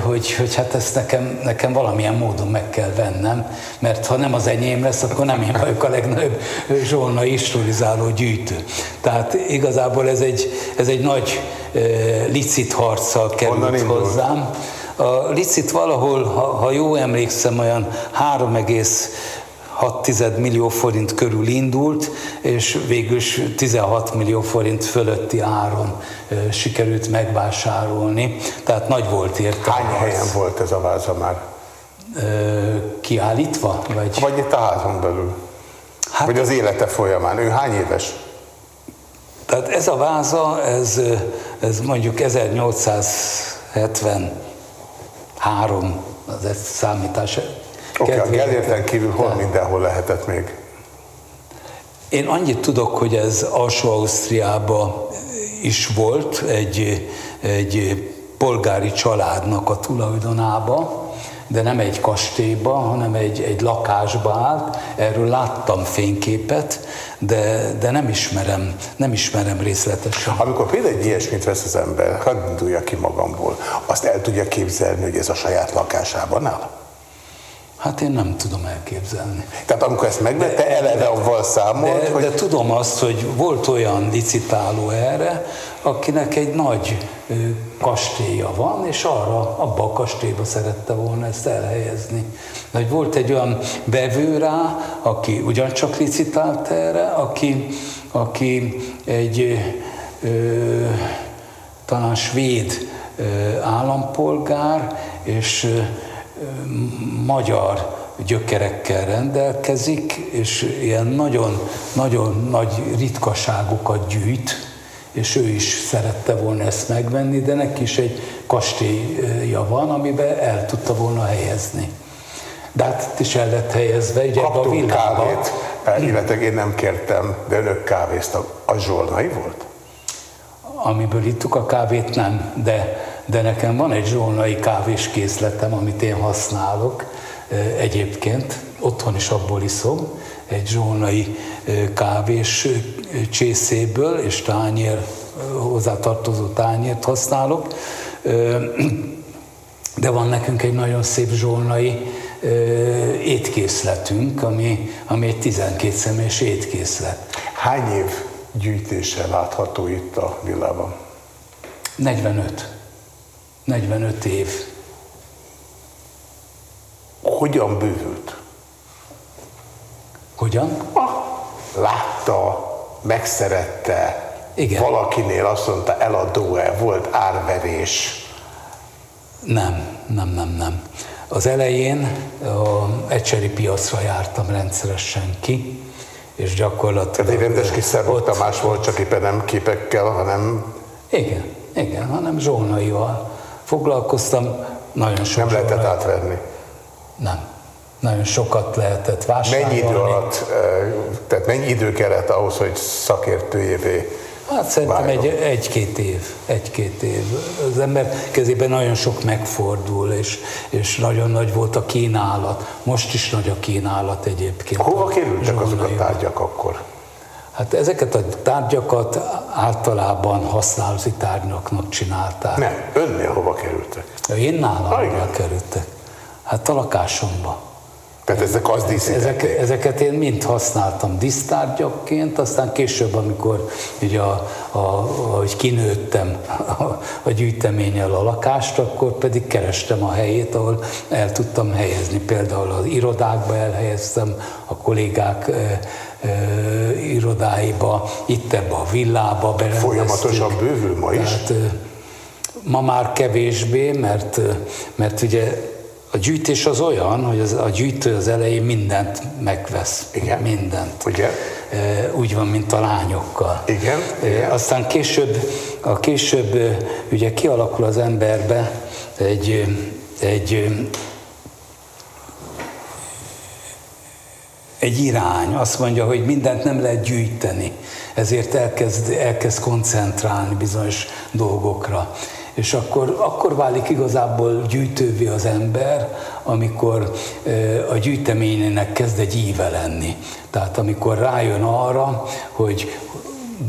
hogy, hogy hát ezt nekem, nekem valamilyen módon meg kell vennem, mert ha nem az enyém lesz, akkor nem én vagyok a legnagyobb zsolna historizáló gyűjtő. Tehát igazából ez egy, ez egy nagy licit harccal került hozzám. A licit valahol, ha, ha jó emlékszem, olyan 6 millió forint körül indult, és végül 16 millió forint fölötti áron sikerült megvásárolni, tehát nagy volt érte. Hány helyen volt ez a váza már? Kiállítva? Vagy, vagy itt a házon belül? Hát, vagy az élete folyamán? Ő hány éves? Tehát ez a váza, ez, ez mondjuk 1873 az ez számítás Oké, okay, a Gellérten kívül hol mindenhol lehetett még? Én annyit tudok, hogy ez Alsó Ausztriában is volt egy, egy polgári családnak a tulajdonába, de nem egy kastélyba, hanem egy, egy lakásba állt. Erről láttam fényképet, de, de nem ismerem, nem ismerem részletesen. Amikor például egy ilyesmit vesz az ember, hadd indulja ki magamból, azt el tudja képzelni, hogy ez a saját lakásában áll? Hát én nem tudom elképzelni. Tehát amikor ezt megvette, eleve avval számolt, de, hogy... de tudom azt, hogy volt olyan licitáló erre, akinek egy nagy kastélya van, és arra, abba a kastélyba szerette volna ezt elhelyezni. De hogy volt egy olyan bevő rá, aki ugyancsak licitált erre, aki, aki egy ö, talán svéd ö, állampolgár, és magyar gyökerekkel rendelkezik, és ilyen nagyon, nagyon nagy ritkaságokat gyűjt, és ő is szerette volna ezt megvenni, de neki is egy kastélyja van, amiben el tudta volna helyezni. De hát itt is el lett helyezve, ugye a villába. kávét, eh, illetve én nem kértem, de önök kávéztak. A zsolnai volt? Amiből ittuk a kávét, nem, de de nekem van egy zsolnai kávéskészletem, amit én használok egyébként, otthon is abból iszom, egy zsolnai kávés csészéből, és tányér, hozzátartozó tányért használok. De van nekünk egy nagyon szép zsolnai étkészletünk, ami, ami egy 12 személyes étkészlet. Hány év gyűjtése látható itt a villában? 45. 45 év. Hogyan bővült? Hogyan? Ah, látta, megszerette, Igen. valakinél azt mondta, eladó-e, volt árverés? Nem, nem, nem, nem. Az elején a ecseri piacra jártam rendszeresen ki, és gyakorlatilag... Egy rendes kis Tamás volt, csak éppen nem képekkel, hanem... Igen, igen, hanem zsolnaival foglalkoztam, nagyon sok Nem lehetett lehet. átvenni? Nem. Nagyon sokat lehetett vásárolni. Mennyi idő alatt, tehát mennyi idő kellett ahhoz, hogy szakértőjévé Hát szerintem egy, egy-két év, egy-két év. Az ember kezében nagyon sok megfordul, és, és nagyon nagy volt a kínálat. Most is nagy a kínálat egyébként. Hova kerültek azok a tárgyak akkor? Hát ezeket a tárgyakat általában használati tárgyaknak csinálták. Nem, önnél hova kerültek? Én nálam ah, kerültek. Hát a lakásomba. Tehát ezek az Ezek, ezeket én mind használtam disztárgyakként, aztán később, amikor ugye a, a, ahogy kinőttem a, a gyűjteménnyel a lakást, akkor pedig kerestem a helyét, ahol el tudtam helyezni. Például az irodákba elhelyeztem, a kollégák irodáiba, itt ebbe a villába berendeztük. Folyamatosan bővül ma is? Tehát, ma már kevésbé, mert, mert ugye a gyűjtés az olyan, hogy az, a gyűjtő az elején mindent megvesz. Igen. Mindent. Ugye? Úgy van, mint a lányokkal. Igen. Igen. Aztán később, a később ugye kialakul az emberbe egy, egy egy irány, azt mondja, hogy mindent nem lehet gyűjteni, ezért elkezd, elkezd koncentrálni bizonyos dolgokra. És akkor, akkor válik igazából gyűjtővé az ember, amikor a gyűjteményének kezd egy íve lenni. Tehát amikor rájön arra, hogy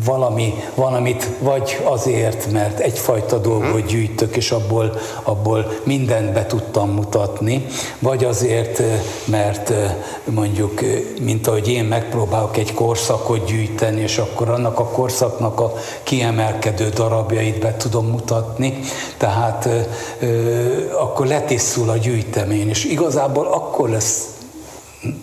valami, valamit vagy azért, mert egyfajta dolgot gyűjtök, és abból, abból mindent be tudtam mutatni, vagy azért, mert mondjuk, mint ahogy én megpróbálok egy korszakot gyűjteni, és akkor annak a korszaknak a kiemelkedő darabjait be tudom mutatni, tehát akkor letisztul a gyűjtemény, és igazából akkor lesz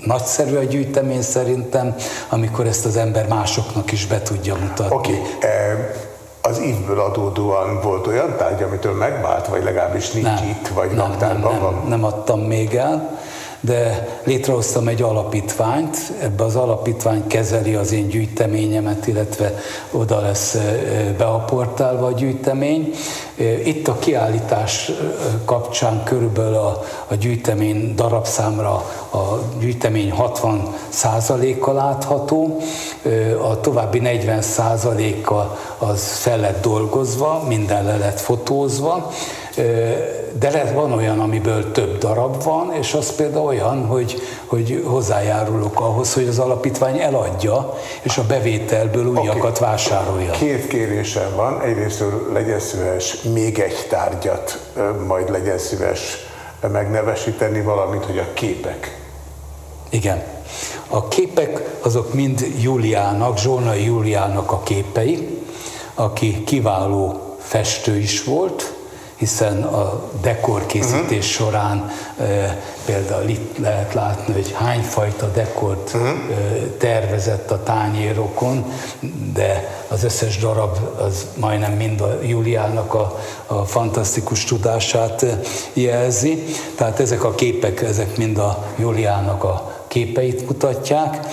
nagyszerű a gyűjtemény szerintem, amikor ezt az ember másoknak is be tudja mutatni. Oké, okay. E, az évből adódóan volt olyan tárgy, amitől megvált, vagy legalábbis nincs nem, itt, vagy nem, nem, nem, van? Nem adtam még el, de létrehoztam egy alapítványt, ebbe az alapítvány kezeli az én gyűjteményemet, illetve oda lesz beaportálva a gyűjtemény, Itt a kiállítás kapcsán körülbelül a, a gyűjtemény darabszámra a gyűjtemény 60 a látható, a további 40% a az fel lett dolgozva, minden le lett fotózva, de lehet van olyan, amiből több darab van, és az például olyan, hogy, hogy hozzájárulok ahhoz, hogy az alapítvány eladja, és a bevételből újakat okay. vásárolja. Két kérésem van. Egyrészt legyen szíves még egy tárgyat, majd legyen szíves megnevesíteni, valamint, hogy a képek. Igen. A képek azok mind Júliának, Zsolnai Júliának a képei, aki kiváló festő is volt, hiszen a dekorkészítés uh-huh. során e, például itt lehet látni, hogy hányfajta dekort uh-huh. e, tervezett a tányérokon, de az összes darab az majdnem mind a Juliának a, a fantasztikus tudását jelzi. Tehát ezek a képek, ezek mind a Juliának a képeit mutatják.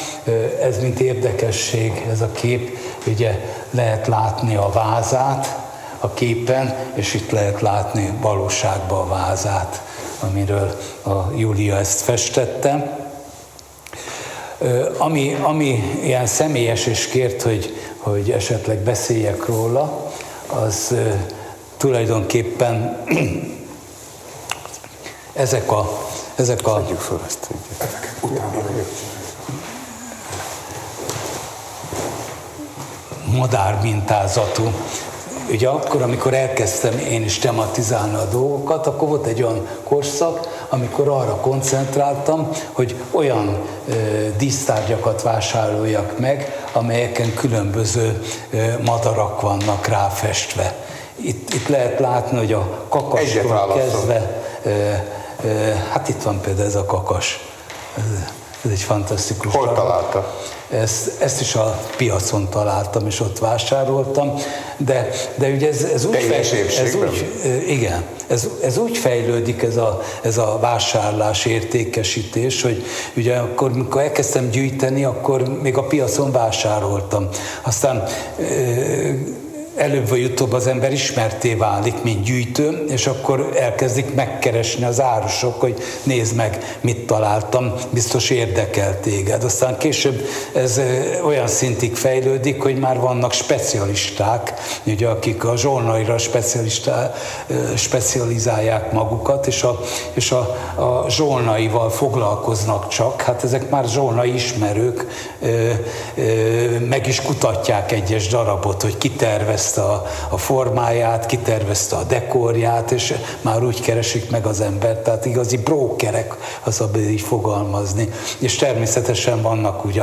Ez mint érdekesség, ez a kép, ugye lehet látni a vázát, a képen, és itt lehet látni valóságban a vázát, amiről a Júlia ezt festette. Ami, ami ilyen személyes és kért, hogy, hogy esetleg beszéljek róla, az tulajdonképpen (clears throat) ezek a... Ezek a Szedjük föl ezt, madár mintázatú ugye akkor, amikor elkezdtem én is tematizálni a dolgokat, akkor volt egy olyan korszak, amikor arra koncentráltam, hogy olyan ö, dísztárgyakat vásároljak meg, amelyeken különböző ö, madarak vannak ráfestve. Itt, itt lehet látni, hogy a kakastól kezdve, ö, ö, hát itt van például ez a kakas. Ez, ez egy fantasztikus Hol találta? Ezt, ezt is a piacon találtam, és ott vásároltam, de, de ugye ez, ez úgy, fej, ez úgy igen, ez, ez úgy fejlődik ez a, ez a vásárlás, értékesítés, hogy ugye akkor, amikor elkezdtem gyűjteni, akkor még a piacon vásároltam. Aztán előbb vagy utóbb az ember ismerté válik, mint gyűjtő, és akkor elkezdik megkeresni az árusok, hogy nézd meg, mit találtam, biztos érdekel téged. Aztán később ez olyan szintig fejlődik, hogy már vannak specialisták, ugye, akik a zsolnaira specializálják magukat, és a, és a, a zsolnaival foglalkoznak csak. Hát ezek már zsolnai ismerők, meg is kutatják egyes darabot, hogy ki tervez kitervezte a, a formáját, kitervezte a dekorját, és már úgy keresik meg az embert, tehát igazi brókerek, az a így fogalmazni. És természetesen vannak ugye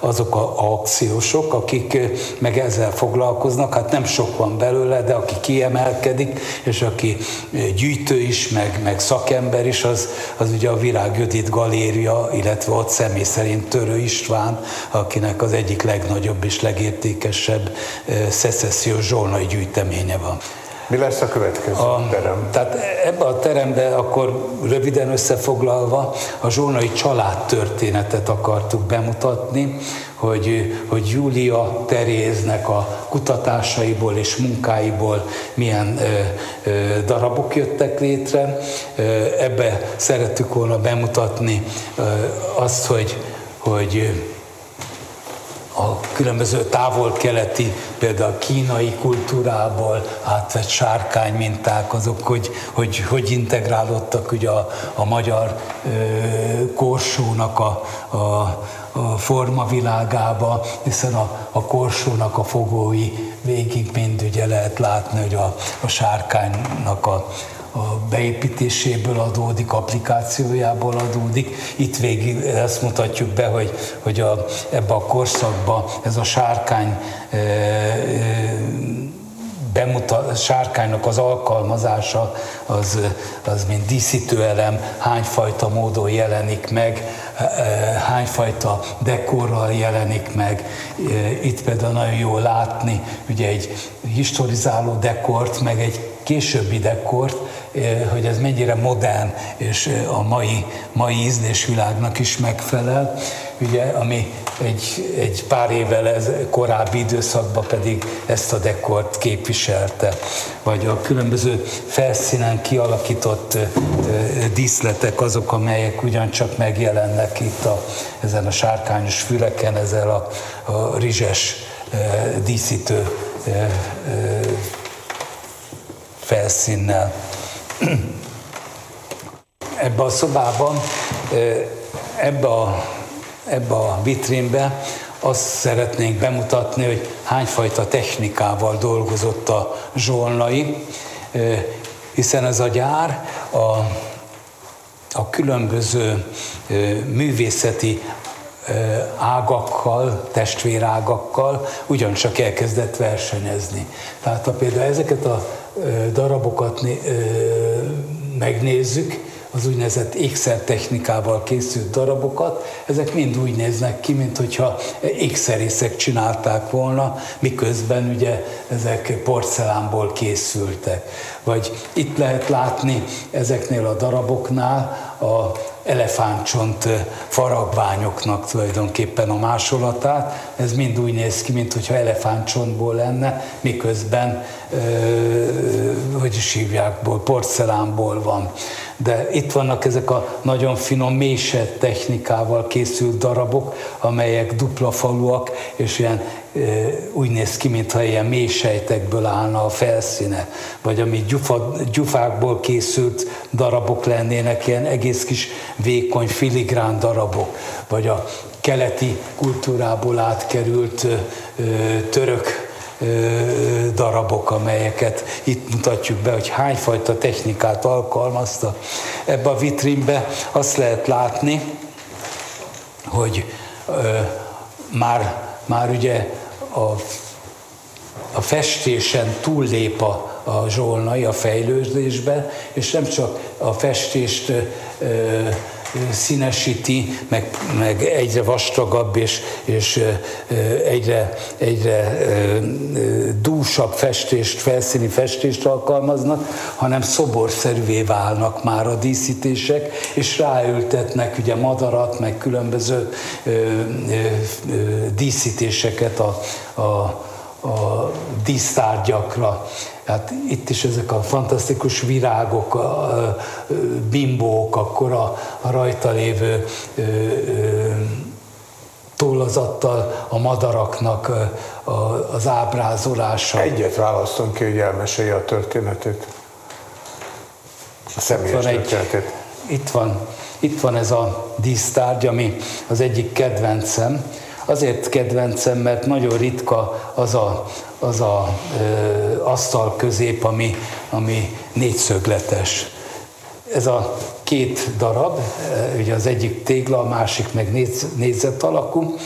azok a, a akciósok, akik meg ezzel foglalkoznak, hát nem sok van belőle, de aki kiemelkedik, és aki gyűjtő is, meg, meg szakember is, az, az ugye a Virág Judit Galéria, illetve ott személy szerint Törő István, akinek az egyik legnagyobb és legértékesebb szecessziós zsolnai gyűjteménye van. Mi lesz a következő a, terem? Tehát ebbe a terembe akkor röviden összefoglalva a zsolnai családtörténetet akartuk bemutatni, hogy, hogy Júlia Teréznek a kutatásaiból és munkáiból milyen ö, ö, darabok jöttek létre. Ebbe szerettük volna bemutatni ö, azt, hogy, hogy a különböző távol-keleti, például kínai kultúrából átvett sárkány minták, azok hogy, hogy, hogy integrálódtak ugye a, a magyar ö, korsónak a, a, a formavilágába, hiszen a, a korsónak a fogói végig mind ugye lehet látni, hogy a, a sárkánynak a, a beépítéséből adódik, applikációjából adódik. Itt végig ezt mutatjuk be, hogy, hogy a, ebbe a korszakban ez a sárkány e, e, bemutat, sárkánynak az alkalmazása az, az mint díszítőelem hányfajta módon jelenik meg, e, hányfajta dekorral jelenik meg. Itt például nagyon jó látni ugye egy historizáló dekort, meg egy későbbi dekort, hogy ez mennyire modern, és a mai, mai ízlésvilágnak is megfelel. ugye, ami egy, egy pár évvel ez, korábbi időszakban pedig ezt a dekort képviselte, vagy a különböző felszínen kialakított díszletek azok, amelyek ugyancsak megjelennek itt a, ezen a sárkányos füleken, ezzel a, a rizses díszítő felszínnel. Ebben a szobában, ebbe a, ebbe a vitrínbe azt szeretnénk bemutatni, hogy hányfajta technikával dolgozott a zsolnai, hiszen ez a gyár a, a különböző művészeti ágakkal, testvérágakkal ugyancsak elkezdett versenyezni. Tehát ha például ezeket a darabokat megnézzük, az úgynevezett ékszer technikával készült darabokat, ezek mind úgy néznek ki, mint hogyha ékszerészek csinálták volna, miközben ugye ezek porcelánból készültek. Vagy itt lehet látni ezeknél a daraboknál a elefántcsont faragványoknak tulajdonképpen a másolatát. Ez mind úgy néz ki, mintha elefántcsontból lenne, miközben, hogy is hívják, porcelánból van. De itt vannak ezek a nagyon finom mésett technikával készült darabok, amelyek dupla faluak, és ilyen úgy néz ki, mintha ilyen mélysejtekből állna a felszíne, vagy ami gyufa, gyufákból készült darabok lennének, ilyen egész kis vékony filigrán darabok, vagy a keleti kultúrából átkerült török darabok, amelyeket itt mutatjuk be, hogy hányfajta technikát alkalmazta. Ebbe a vitrínbe azt lehet látni, hogy már, már ugye a, a festésen túllép a, a zsolnai a fejlődésbe, és nem csak a festést ö, színesíti, meg, meg egyre vastagabb és, és egyre, egyre dúsabb festést, felszíni festést alkalmaznak, hanem szoborszerűvé válnak már a díszítések, és ráültetnek ugye madarat, meg különböző díszítéseket a, a a dísztárgyakra. Hát itt is ezek a fantasztikus virágok, a bimbók, akkor a, a rajta lévő tollazattal a madaraknak az ábrázolása. Egyet választom ki, hogy elmesélje a történetét. A személyes itt történetét. Egy, itt van, itt van ez a dísztárgy, ami az egyik kedvencem, Azért kedvencem, mert nagyon ritka az a, az a ö, asztal közép, ami, ami négyszögletes. Ez a két darab, ugye az egyik tégla, a másik meg néz, négyzet alakú,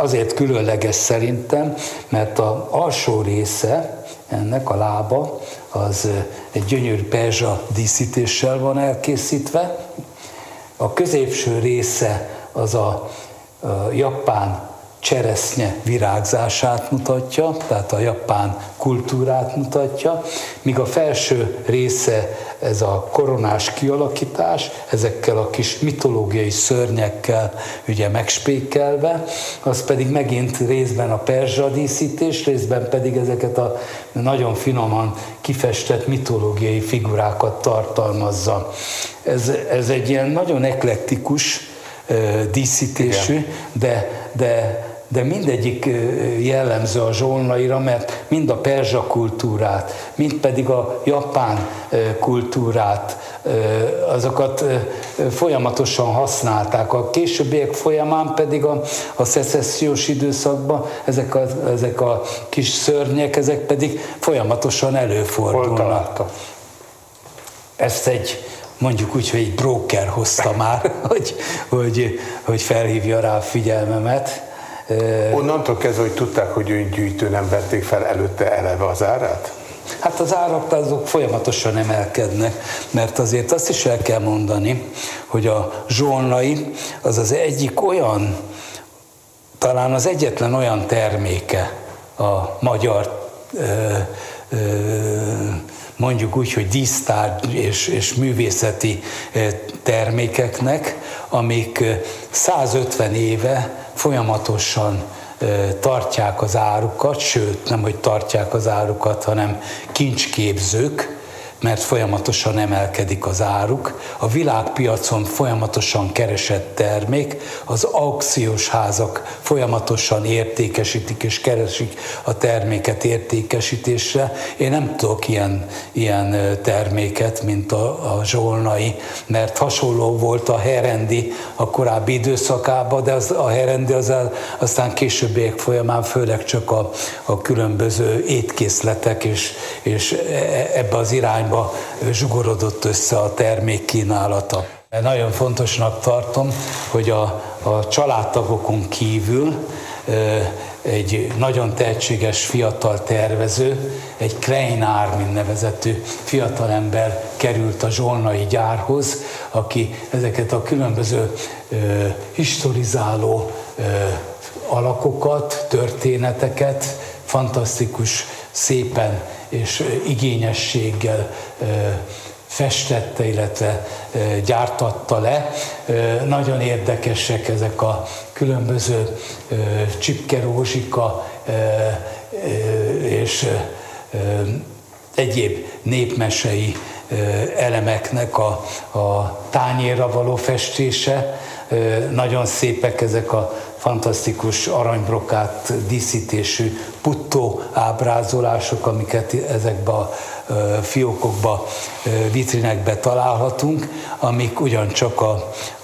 azért különleges szerintem, mert a alsó része, ennek a lába, az egy gyönyörű perzsa díszítéssel van elkészítve, a középső része az a japán cseresznye virágzását mutatja, tehát a japán kultúrát mutatja, míg a felső része ez a koronás kialakítás, ezekkel a kis mitológiai szörnyekkel ugye megspékelve, az pedig megint részben a perzsa díszítés, részben pedig ezeket a nagyon finoman kifestett mitológiai figurákat tartalmazza. Ez, ez egy ilyen nagyon eklektikus, díszítésű, de, de, de mindegyik jellemző a zsolnaira, mert mind a perzsa kultúrát, mind pedig a japán kultúrát, azokat folyamatosan használták. A későbbiek folyamán pedig a, a szecessziós időszakban ezek a, ezek a kis szörnyek, ezek pedig folyamatosan előfordulnak. Ezt egy mondjuk úgy, hogy egy broker hozta (laughs) már, hogy, hogy, hogy felhívja rá a figyelmemet. Onnantól kezdve, hogy tudták, hogy ő gyűjtő, nem vették fel előtte eleve az árát? Hát az árak azok folyamatosan emelkednek, mert azért azt is el kell mondani, hogy a zsolnai az az egyik olyan, talán az egyetlen olyan terméke a magyar ö, ö, mondjuk úgy, hogy dísztárgy és, és művészeti termékeknek, amik 150 éve folyamatosan tartják az árukat, sőt nem, hogy tartják az árukat, hanem kincsképzők, mert folyamatosan emelkedik az áruk. A világpiacon folyamatosan keresett termék, az aukciós házak folyamatosan értékesítik és keresik a terméket értékesítésre. Én nem tudok ilyen, ilyen terméket, mint a, a zsolnai, mert hasonló volt a herendi a korábbi időszakában, de az, a herendi az el, aztán későbbiek folyamán főleg csak a, a különböző étkészletek és, és e, ebbe az irányba irányba zsugorodott össze a termék kínálata. Nagyon fontosnak tartom, hogy a, a családtagokon kívül egy nagyon tehetséges fiatal tervező, egy Klein Armin nevezetű fiatalember került a zsolnai gyárhoz, aki ezeket a különböző ö, historizáló ö, alakokat, történeteket fantasztikus, szépen és igényességgel festette, illetve gyártatta le. Nagyon érdekesek ezek a különböző csipkerózsika és egyéb népmesei elemeknek a, a tányérra való festése. Nagyon szépek ezek a fantasztikus aranybrokát díszítésű puttó ábrázolások, amiket ezekbe a fiókokba, vitrinekbe találhatunk, amik ugyancsak a,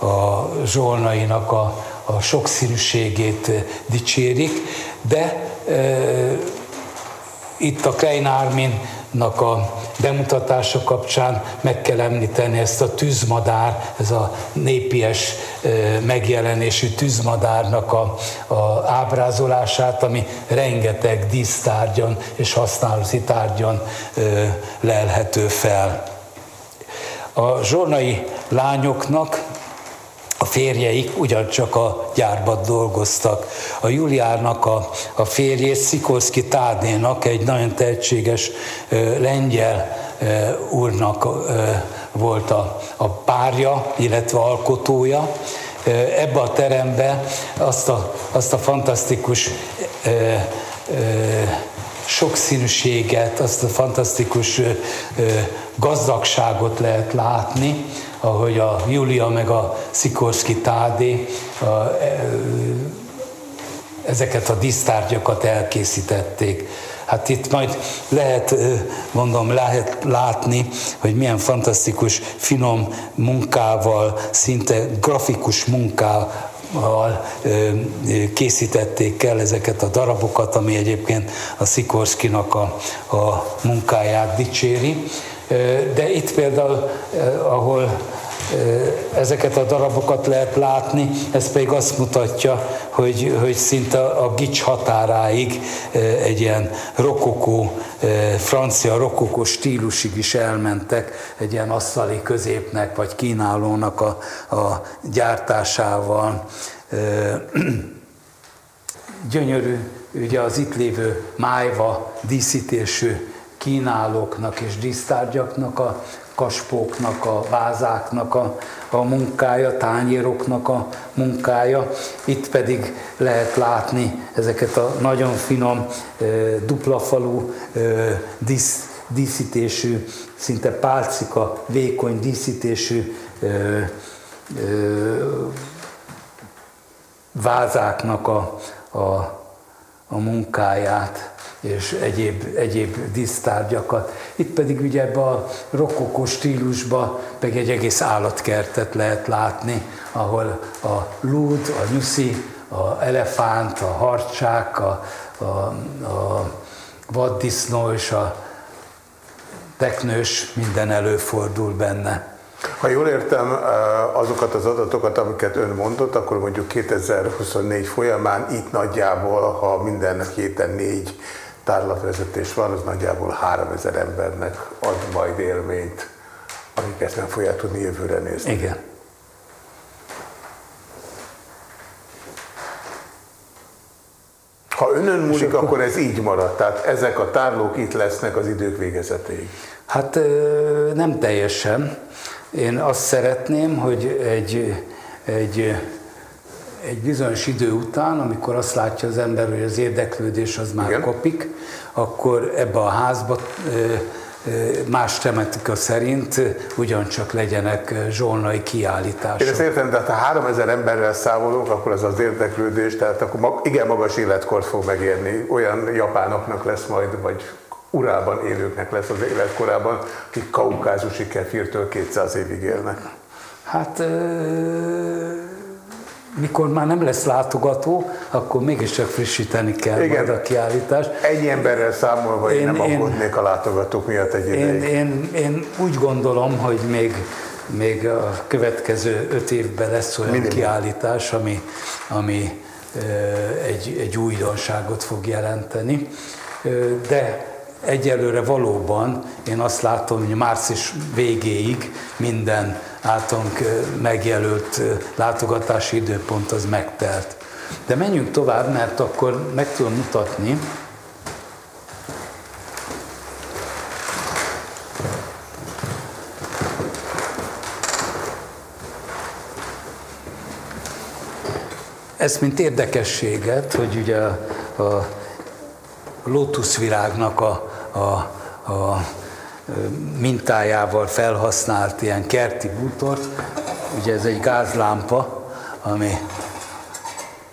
a zsolnainak a, a sokszínűségét dicsérik, de e, itt a Klein Armin nak a bemutatása kapcsán meg kell említeni ezt a tűzmadár, ez a népies megjelenésű tűzmadárnak a, a ábrázolását, ami rengeteg dísztárgyon és használati tárgyon lelhető fel. A zsornai lányoknak a férjeik ugyancsak a gyárban dolgoztak. A Juliárnak a, a férjét Szikorszki Tádnénak egy nagyon tehetséges ö, lengyel ö, úrnak ö, volt a, a párja, illetve alkotója. Ebbe a terembe azt a, azt a fantasztikus ö, ö, sokszínűséget, azt a fantasztikus ö, gazdagságot lehet látni, ahogy a Julia meg a Szikorszki Tádé a, e, ezeket a disztárgyakat elkészítették. Hát itt majd lehet, mondom, lehet látni, hogy milyen fantasztikus, finom munkával, szinte grafikus munkával készítették el ezeket a darabokat, ami egyébként a Szikorszkinak a, a munkáját dicséri. De itt például, ahol ezeket a darabokat lehet látni, ez pedig azt mutatja, hogy, hogy szinte a gics határáig egy ilyen rokokó, francia rokokó stílusig is elmentek, egy ilyen asszali középnek vagy kínálónak a, a gyártásával. Gyönyörű, ugye az itt lévő májva díszítésű kínálóknak és dísztárgyaknak, a kaspóknak, a vázáknak a, a munkája, tányéroknak a munkája. Itt pedig lehet látni ezeket a nagyon finom, duplafalú dísz, díszítésű, szinte pálcika, vékony díszítésű vázáknak a, a, a munkáját és egyéb, egyéb dísztárgyakat. Itt pedig ugye ebbe a rokokó stílusba meg egy egész állatkertet lehet látni, ahol a lúd, a nyuszi, a elefánt, a harcsák, a, a, a vaddisznó és a teknős minden előfordul benne. Ha jól értem azokat az adatokat, amiket ön mondott, akkor mondjuk 2024 folyamán itt nagyjából, ha minden héten négy tárlatvezetés van, az nagyjából 3000 embernek ad majd élményt, akik ezt nem fogják tudni jövőre nézni. Igen. Ha önön múlik, akkor... akkor ez így marad, tehát ezek a tárlók itt lesznek az idők végezetéig. Hát nem teljesen. Én azt szeretném, hogy egy, egy, egy bizonyos idő után, amikor azt látja az ember, hogy az érdeklődés az már Igen. kopik, akkor ebbe a házba más tematika szerint ugyancsak legyenek zsolnai kiállítások. Én ezt értem, de ha 3000 emberrel számolunk, akkor az az érdeklődés, tehát akkor igen magas életkort fog megérni. Olyan japánoknak lesz majd, vagy urában élőknek lesz az életkorában, akik kaukázusi kefirtől 200 évig élnek. Hát mikor már nem lesz látogató, akkor mégiscsak frissíteni kell Igen. majd a kiállítást. Ennyi emberrel számolva én, én nem aggódnék a látogatók miatt egy én, én, én úgy gondolom, hogy még, még a következő öt évben lesz olyan Minimum. kiállítás, ami, ami egy, egy újdonságot fog jelenteni. De egyelőre valóban én azt látom, hogy március végéig minden általunk megjelölt látogatási időpont az megtelt. De menjünk tovább, mert akkor meg tudom mutatni, ezt mint érdekességet, hogy ugye a, a lótuszvirágnak a, a, a mintájával felhasznált ilyen kerti bútort. Ugye ez egy gázlámpa, ami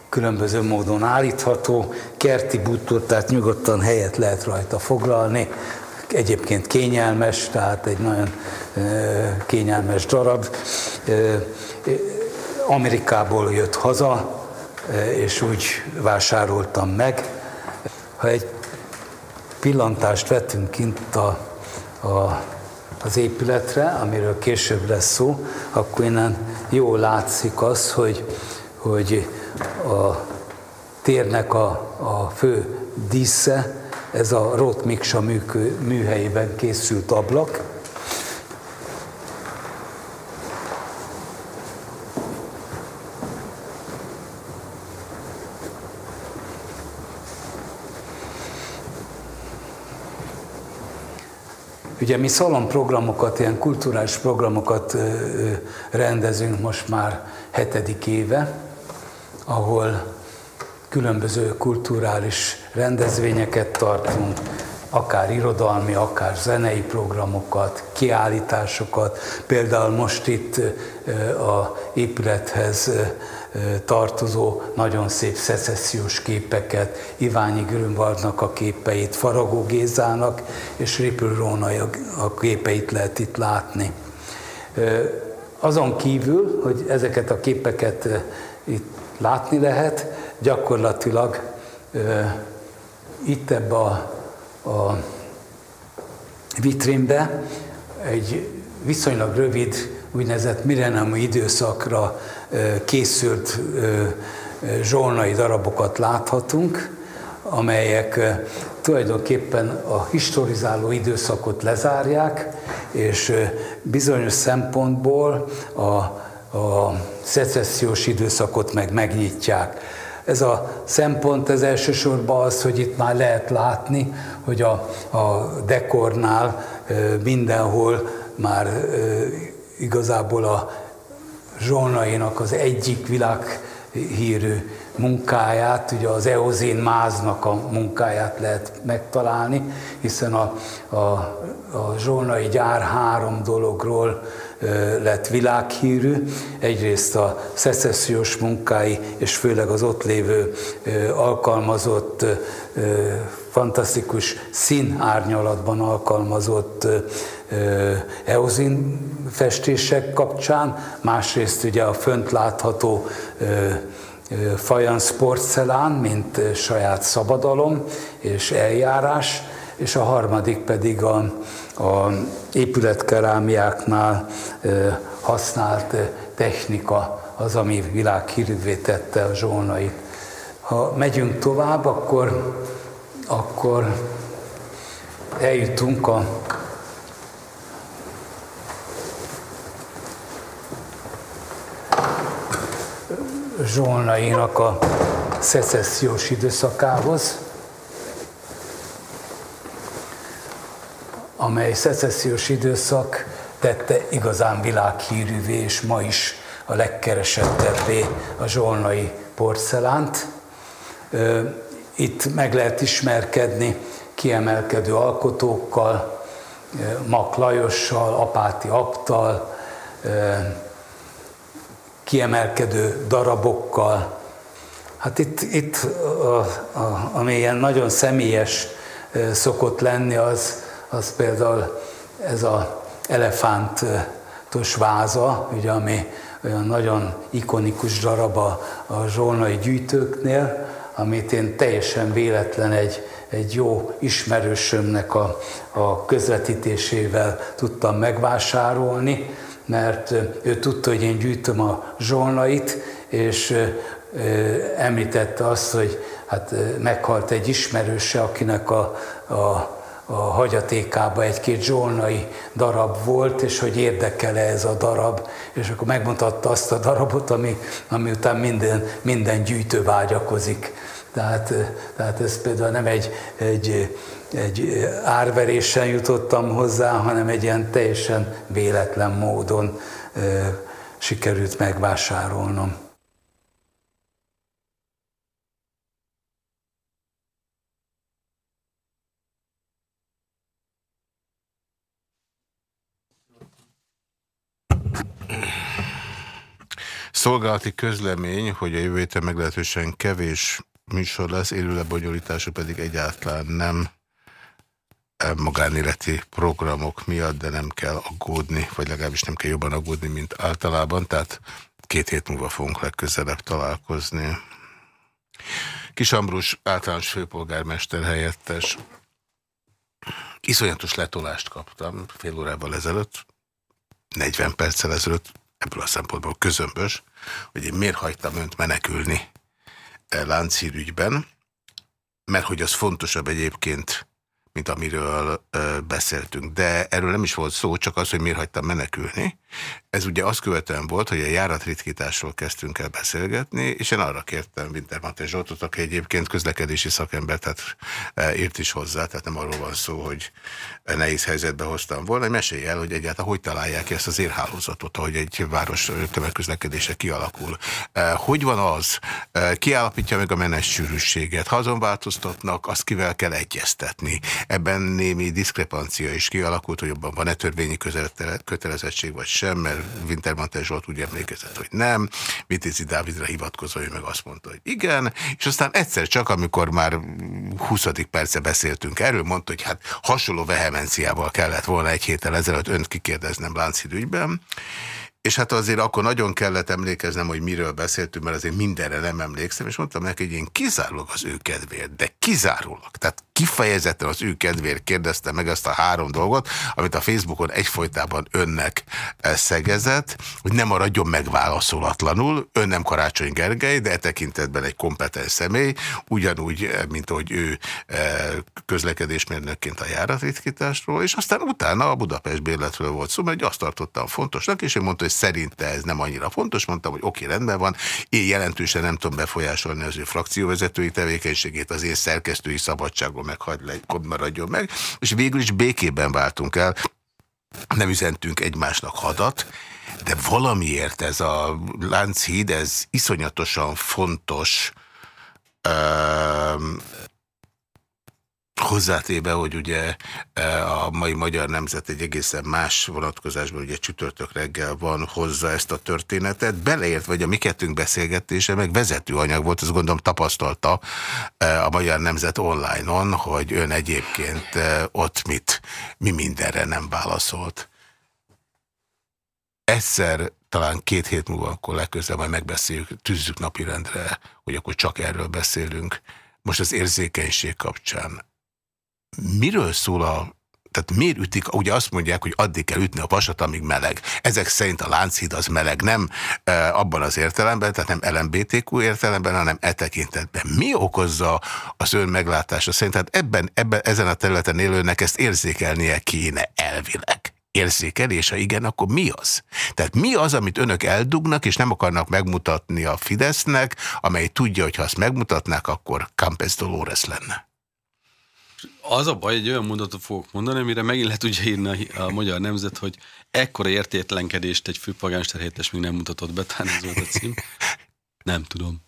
különböző módon állítható, kerti bútor, tehát nyugodtan helyet lehet rajta foglalni, egyébként kényelmes, tehát egy nagyon kényelmes darab. Amerikából jött haza, és úgy vásároltam meg. Ha egy pillantást vetünk kint a a, az épületre, amiről később lesz szó, akkor innen jól látszik az, hogy, hogy a térnek a, a fő dísze, ez a Roth Miksa műhelyében készült ablak, Ugye mi szalonprogramokat, ilyen kulturális programokat rendezünk most már hetedik éve, ahol különböző kulturális rendezvényeket tartunk, akár irodalmi, akár zenei programokat, kiállításokat. Például most itt a épülethez tartozó nagyon szép szecessziós képeket, Iványi Grünwaldnak a képeit, Faragó Gézának és Ripple Róna a képeit lehet itt látni. Azon kívül, hogy ezeket a képeket itt látni lehet, gyakorlatilag itt ebbe a, a vitrínbe egy viszonylag rövid úgynevezett Mirenami időszakra készült zsolnai darabokat láthatunk, amelyek tulajdonképpen a historizáló időszakot lezárják, és bizonyos szempontból a, a szecessziós időszakot meg megnyitják. Ez a szempont ez elsősorban az, hogy itt már lehet látni, hogy a, a dekornál mindenhol már igazából a Zsolnainak az egyik világhírű munkáját, ugye az Eozén Máznak a munkáját lehet megtalálni, hiszen a, a, a Zsolnai gyár három dologról lett világhírű. Egyrészt a szecessziós munkái, és főleg az ott lévő alkalmazott, fantasztikus színárnyalatban alkalmazott eozin festések kapcsán, másrészt ugye a fönt látható fajansz porcelán, mint saját szabadalom és eljárás, és a harmadik pedig a, a épületkerámiáknál használt technika az, ami világhírűvé tette a zsolnait. Ha megyünk tovább, akkor, akkor eljutunk a zsolnainak a szecessziós időszakához, amely szecessziós időszak tette igazán világhírűvé, és ma is a legkeresettebbé a zsolnai porcelánt. Itt meg lehet ismerkedni kiemelkedő alkotókkal, Mak Lajossal, Apáti Aptal, kiemelkedő darabokkal. Hát itt, itt a, a, ami ilyen nagyon személyes szokott lenni, az, az például ez a elefántos váza, ugye, ami olyan nagyon ikonikus darab a, a zsolnai gyűjtőknél, amit én teljesen véletlen egy, egy jó ismerősömnek a, a közvetítésével tudtam megvásárolni, mert ő tudta, hogy én gyűjtöm a zsolnait, és említette azt, hogy hát meghalt egy ismerőse, akinek a, a a hagyatékában egy-két zsolnai darab volt, és hogy érdekele ez a darab, és akkor megmutatta azt a darabot, ami, ami után minden, minden gyűjtő vágyakozik. Tehát, tehát ez például nem egy, egy, egy árverésen jutottam hozzá, hanem egy ilyen teljesen véletlen módon sikerült megvásárolnom. Szolgálati közlemény, hogy a jövő héten meglehetősen kevés műsor lesz, élő lebonyolítása pedig egyáltalán nem e, magánéleti programok miatt, de nem kell aggódni, vagy legalábbis nem kell jobban aggódni, mint általában, tehát két hét múlva fogunk legközelebb találkozni. Kis Ambrus általános főpolgármester helyettes. Iszonyatos letolást kaptam fél órával ezelőtt, 40 perccel ezelőtt, ebből a szempontból közömbös, hogy én miért hagytam önt menekülni láncírügyben, mert hogy az fontosabb egyébként, mint amiről ö, beszéltünk. De erről nem is volt szó, csak az, hogy miért hagytam menekülni. Ez ugye azt követően volt, hogy a járatritkításról kezdtünk el beszélgetni, és én arra kértem Wintermantel Zsoltot, aki egyébként közlekedési szakember, tehát írt is hozzá, tehát nem arról van szó, hogy nehéz helyzetbe hoztam volna, hogy mesélj el, hogy egyáltalán hogy találják ezt az érhálózatot, hogy egy város tömegközlekedése kialakul. Hogy van az? Kiállapítja meg a menes sűrűséget. Ha azon változtatnak, azt kivel kell egyeztetni. Ebben némi diszkrepancia is kialakult, hogy abban van-e törvényi kötelezettség, vagy sem, mert Wintermantel Zsolt úgy emlékezett, hogy nem. Vitézi Dávidra hivatkozó, hogy meg azt mondta, hogy igen, és aztán egyszer csak, amikor már 20. perce beszéltünk erről, mondta, hogy hát hasonló vehemenciával kellett volna egy héttel ezelőtt önt kikérdeznem Lánchíd ügyben, és hát azért akkor nagyon kellett emlékeznem, hogy miről beszéltünk, mert azért mindenre nem emlékszem, és mondtam neki, hogy én kizárólag az ő kedvéért, de kizárólag. Tehát kifejezetten az ő kedvéért kérdezte meg ezt a három dolgot, amit a Facebookon egyfolytában önnek eh, szegezett, hogy nem maradjon megválaszolatlanul. Ön nem Karácsony Gergely, de e tekintetben egy kompetens személy, ugyanúgy, eh, mint ahogy ő eh, közlekedésmérnökként a járatritkításról, és aztán utána a Budapest bérletről volt szó, mert azt tartottam fontosnak, és ő mondta, hogy szerinte ez nem annyira fontos, mondtam, hogy oké, rendben van, én jelentősen nem tudom befolyásolni az ő frakcióvezetői tevékenységét, az én szerkesztői szabadságom meghagy le, maradjon meg, és végül is békében váltunk el, nem üzentünk egymásnak hadat, de valamiért ez a Lánchíd, ez iszonyatosan fontos Hozzátéve, hogy ugye e, a mai magyar nemzet egy egészen más vonatkozásban, ugye csütörtök reggel van hozza ezt a történetet, beleért, vagy a mi kettünk beszélgetése, meg vezető anyag volt, azt gondolom tapasztalta e, a magyar nemzet online-on, hogy ön egyébként e, ott mit, mi mindenre nem válaszolt. Egyszer, talán két hét múlva, akkor legközelebb majd megbeszéljük, tűzzük napirendre, hogy akkor csak erről beszélünk. Most az érzékenység kapcsán miről szól a tehát miért ütik, ugye azt mondják, hogy addig kell ütni a vasat, amíg meleg. Ezek szerint a Lánchíd az meleg, nem e, abban az értelemben, tehát nem LMBTQ értelemben, hanem e tekintetben. Mi okozza az ön meglátása szerint? Tehát ebben, ebben, ezen a területen élőnek ezt érzékelnie kéne elvileg érzékel, és ha igen, akkor mi az? Tehát mi az, amit önök eldugnak, és nem akarnak megmutatni a Fidesznek, amely tudja, hogy ha azt megmutatnák, akkor Campes Dolores lenne? Az a baj, egy olyan mondatot fogok mondani, amire megint le tudja írni a, a magyar nemzet, hogy ekkora értétlenkedést egy főpolgármester helyettes még nem mutatott be, talán ez volt a cím. Nem tudom.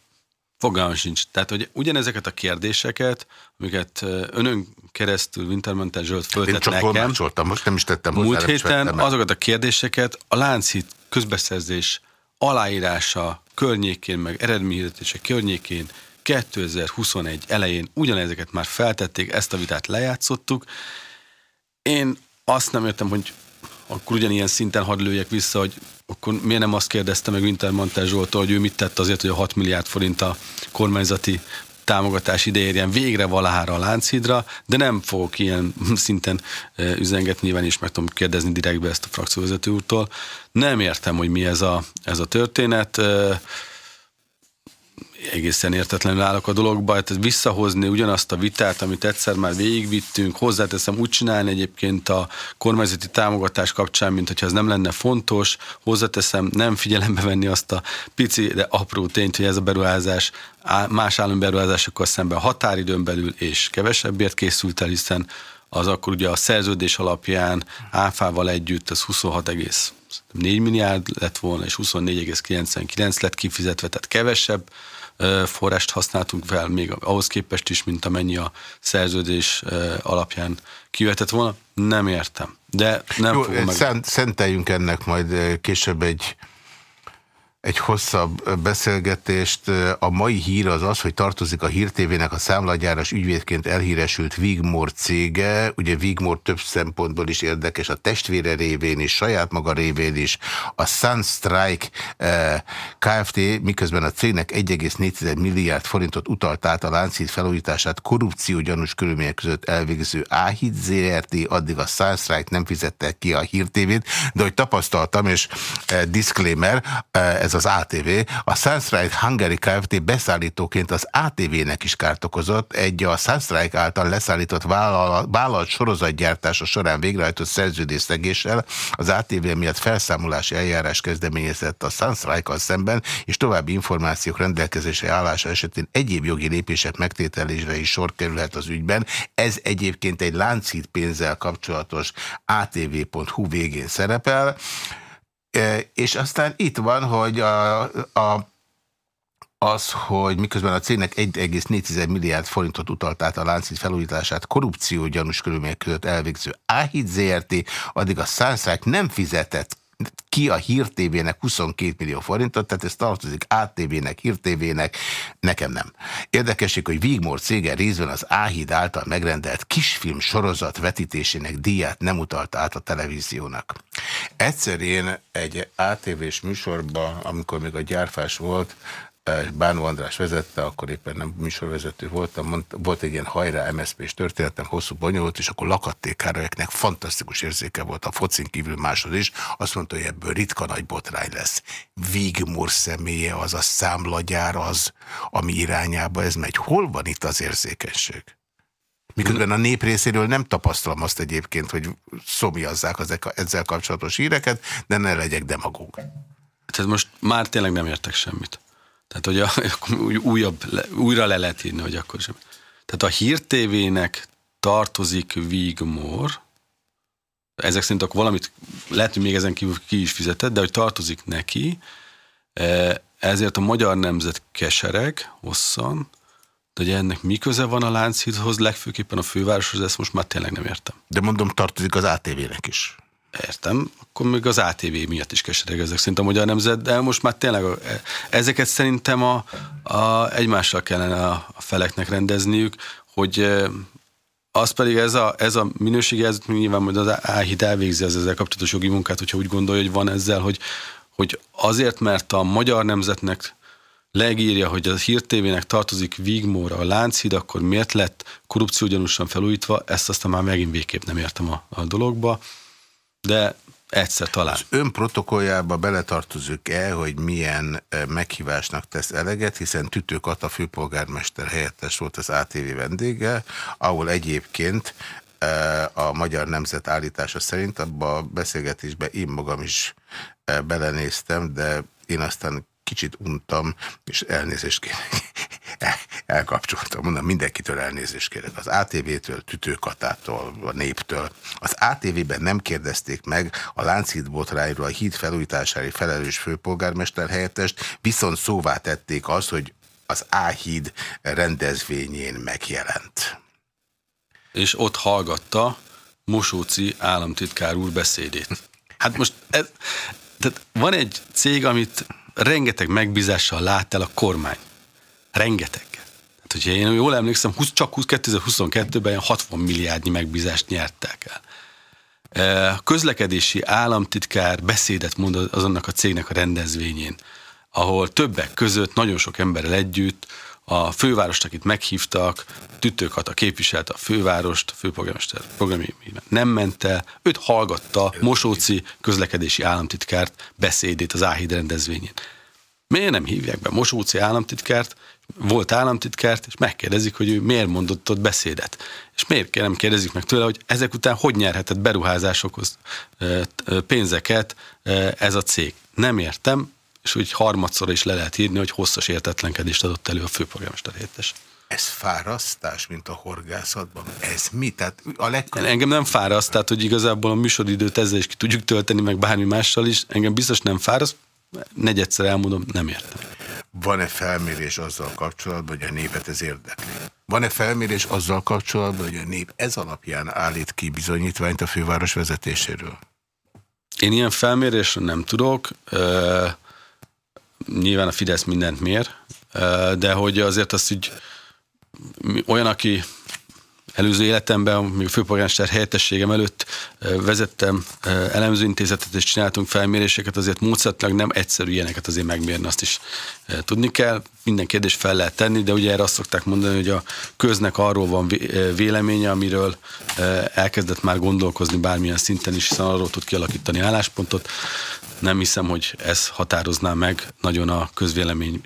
Fogalmam sincs. Tehát, hogy ugyanezeket a kérdéseket, amiket önön keresztül Wintermantel Zsolt föltett Én csak nekem. most nem is tettem hozzá, Múlt héten azokat a kérdéseket a Lánchíd közbeszerzés aláírása környékén, meg eredményhirdetése környékén 2021 elején ugyanezeket már feltették, ezt a vitát lejátszottuk. Én azt nem értem, hogy akkor ugyanilyen szinten hadd lőjek vissza, hogy akkor miért nem azt kérdezte meg Wintermantel Zsoltól, hogy ő mit tett azért, hogy a 6 milliárd forint a kormányzati támogatás ide érjen végre valahára a Lánchídra, de nem fogok ilyen (laughs) szinten üzengetni, nyilván is meg tudom kérdezni direktbe ezt a frakcióvezető úrtól. Nem értem, hogy mi ez a, ez a történet egészen értetlenül állok a dologba, hát visszahozni ugyanazt a vitát, amit egyszer már végigvittünk, hozzáteszem úgy csinálni egyébként a kormányzati támogatás kapcsán, mint hogyha ez nem lenne fontos, hozzáteszem nem figyelembe venni azt a pici, de apró tényt, hogy ez a beruházás más állami beruházásokkal szemben határidőn belül és kevesebbért készült el, hiszen az akkor ugye a szerződés alapján áfával együtt az 26,4 milliárd lett volna, és 24,99 lett kifizetve, tehát kevesebb forrást használtunk fel, még ahhoz képest is, mint amennyi a szerződés alapján kivetett volna. Nem értem. De nem Jó, fogom meg... Szenteljünk ennek majd később egy egy hosszabb beszélgetést. A mai hír az az, hogy tartozik a hírtévének a számlagyáras ügyvédként elhíresült Wigmore cége. Ugye Wigmore több szempontból is érdekes, a testvére révén is, saját maga révén is. A Sunstrike eh, Kft. miközben a cégnek 1,4 milliárd forintot utalt át a láncít felújítását korrupció gyanús körülmények között elvégző Áhid ZRT, addig a Sunstrike nem fizette ki a hírtévét, de hogy tapasztaltam, és disclaimer, ez az ATV, a Sunstrike Hungary Kft. beszállítóként az ATV-nek is kárt okozott, egy a Sunstrike által leszállított vállalat, vállalat sorozatgyártása során végrehajtott szerződésszegéssel az ATV miatt felszámolási eljárás kezdeményezett a Sunstrike-kal szemben, és további információk rendelkezésre állása esetén egyéb jogi lépések megtételésre is sor kerülhet az ügyben. Ez egyébként egy láncít pénzzel kapcsolatos atv.hu végén szerepel. És aztán itt van, hogy a, a az, hogy miközben a cégnek 1,4 milliárd forintot utalt át a láncít felújítását korrupció gyanús körülmények között elvégző Áhid ZRT, addig a Sunstrike nem fizetett ki a Hír TV-nek 22 millió forintot, tehát ez tartozik ATV-nek, Hír TV-nek, nekem nem. Érdekesség, hogy Vigmore cége részben az Áhid által megrendelt kisfilm sorozat vetítésének díját nem utalta át a televíziónak. Egyszer én egy ATV-s műsorban, amikor még a gyárfás volt, Bánó András vezette, akkor éppen nem műsorvezető voltam, mondta, volt egy ilyen hajrá MSZP-s történetem, hosszú bonyolult, és akkor lakattékáraiaknek fantasztikus érzéke volt a focin kívül másod is, azt mondta, hogy ebből ritka nagy botrány lesz. Vigmur személye az a számlagyár az, ami irányába ez megy. Hol van itt az érzékenység? Miközben a nép részéről nem tapasztalom azt egyébként, hogy szomjazzák az ezzel kapcsolatos híreket, de ne legyek demagóg. Tehát most már tényleg nem értek semmit. Tehát, hogy a, (laughs) újabb, újra le lehet írni, hogy akkor sem. Tehát a Hír TV-nek tartozik Wigmore, ezek szerint akkor valamit, lehet, hogy még ezen kívül ki is fizetett, de hogy tartozik neki, e, ezért a magyar nemzet kesereg hosszan, de hogy ennek mi köze van a Lánchídhoz, legfőképpen a fővároshoz, ezt most már tényleg nem értem. De mondom, tartozik az ATV-nek is. Értem, akkor még az ATV miatt is kesereg ezek szerint a magyar nemzet, de most már tényleg ezeket szerintem a, a, egymással kellene a, a feleknek rendezniük, hogy az pedig ez a, ez a minőségi, ez nyilván majd az áhit elvégzi az ezzel kapcsolatos jogi munkát, hogyha úgy gondolja, hogy van ezzel, hogy, hogy azért, mert a magyar nemzetnek legírja, hogy a hírtévének tartozik Vigmóra a Lánchíd, akkor miért lett korrupciógyanúsan felújítva, ezt aztán már megint végképp nem értem a, a dologba de egyszer talán. Az ön protokolljába beletartozik-e, hogy milyen meghívásnak tesz eleget, hiszen Tütő Kata főpolgármester helyettes volt az ATV vendége, ahol egyébként a Magyar Nemzet állítása szerint abba a beszélgetésbe én magam is belenéztem, de én aztán kicsit untam, és elnézést kérek elkapcsoltam, mondom, mindenkitől elnézést kérek. Az ATV-től, Tütőkatától, a Néptől. Az ATV-ben nem kérdezték meg a Lánchíd botrányról a híd felújítására felelős főpolgármester helyettest, viszont szóvá tették azt, hogy az A-híd rendezvényén megjelent. És ott hallgatta Mosóci államtitkár úr beszédét. Hát most ez, tehát van egy cég, amit rengeteg megbízással lát el a kormány. Rengeteg. Tehát, hogyha én jól emlékszem, csak 2022-ben 60 milliárdnyi megbízást nyertek el. A közlekedési államtitkár beszédet mond azonnak a cégnek a rendezvényén, ahol többek között nagyon sok emberrel együtt a fővárost, akit meghívtak, tütőkat a képviselte a fővárost, a főpolgármester programi nem el, őt hallgatta Mosóci közlekedési államtitkárt beszédét az Áhíd rendezvényén. Miért nem hívják be Mosóci államtitkárt, volt államtitkárt, és megkérdezik, hogy ő miért mondott ott beszédet. És miért nem kérdezik meg tőle, hogy ezek után hogy nyerhetett beruházásokhoz pénzeket ez a cég. Nem értem, és úgy harmadszor is le lehet írni, hogy hosszas értetlenkedést adott elő a főpolgármester héttes. Ez fárasztás, mint a horgászatban? Ez mi? Tehát a legkül... Engem nem fáraszt, tehát hogy igazából a műsoridőt ezzel is ki tudjuk tölteni, meg bármi mással is. Engem biztos nem fáraszt, negyedszer elmondom, nem értem. Van-e felmérés azzal kapcsolatban, hogy a népet ez érdekli? Van-e felmérés azzal kapcsolatban, hogy a nép ez alapján állít ki bizonyítványt a főváros vezetéséről? Én ilyen felmérésről nem tudok. Nyilván a Fidesz mindent mér, de hogy azért azt így olyan, aki előző életemben, még a főpolgármester helyettességem előtt vezettem elemzőintézetet és csináltunk felméréseket, azért módszertlag nem egyszerű ilyeneket azért megmérni, azt is tudni kell. Minden kérdés fel lehet tenni, de ugye erre azt szokták mondani, hogy a köznek arról van véleménye, amiről elkezdett már gondolkozni bármilyen szinten is, hiszen arról tud kialakítani álláspontot. Nem hiszem, hogy ez határozná meg nagyon a közvélemény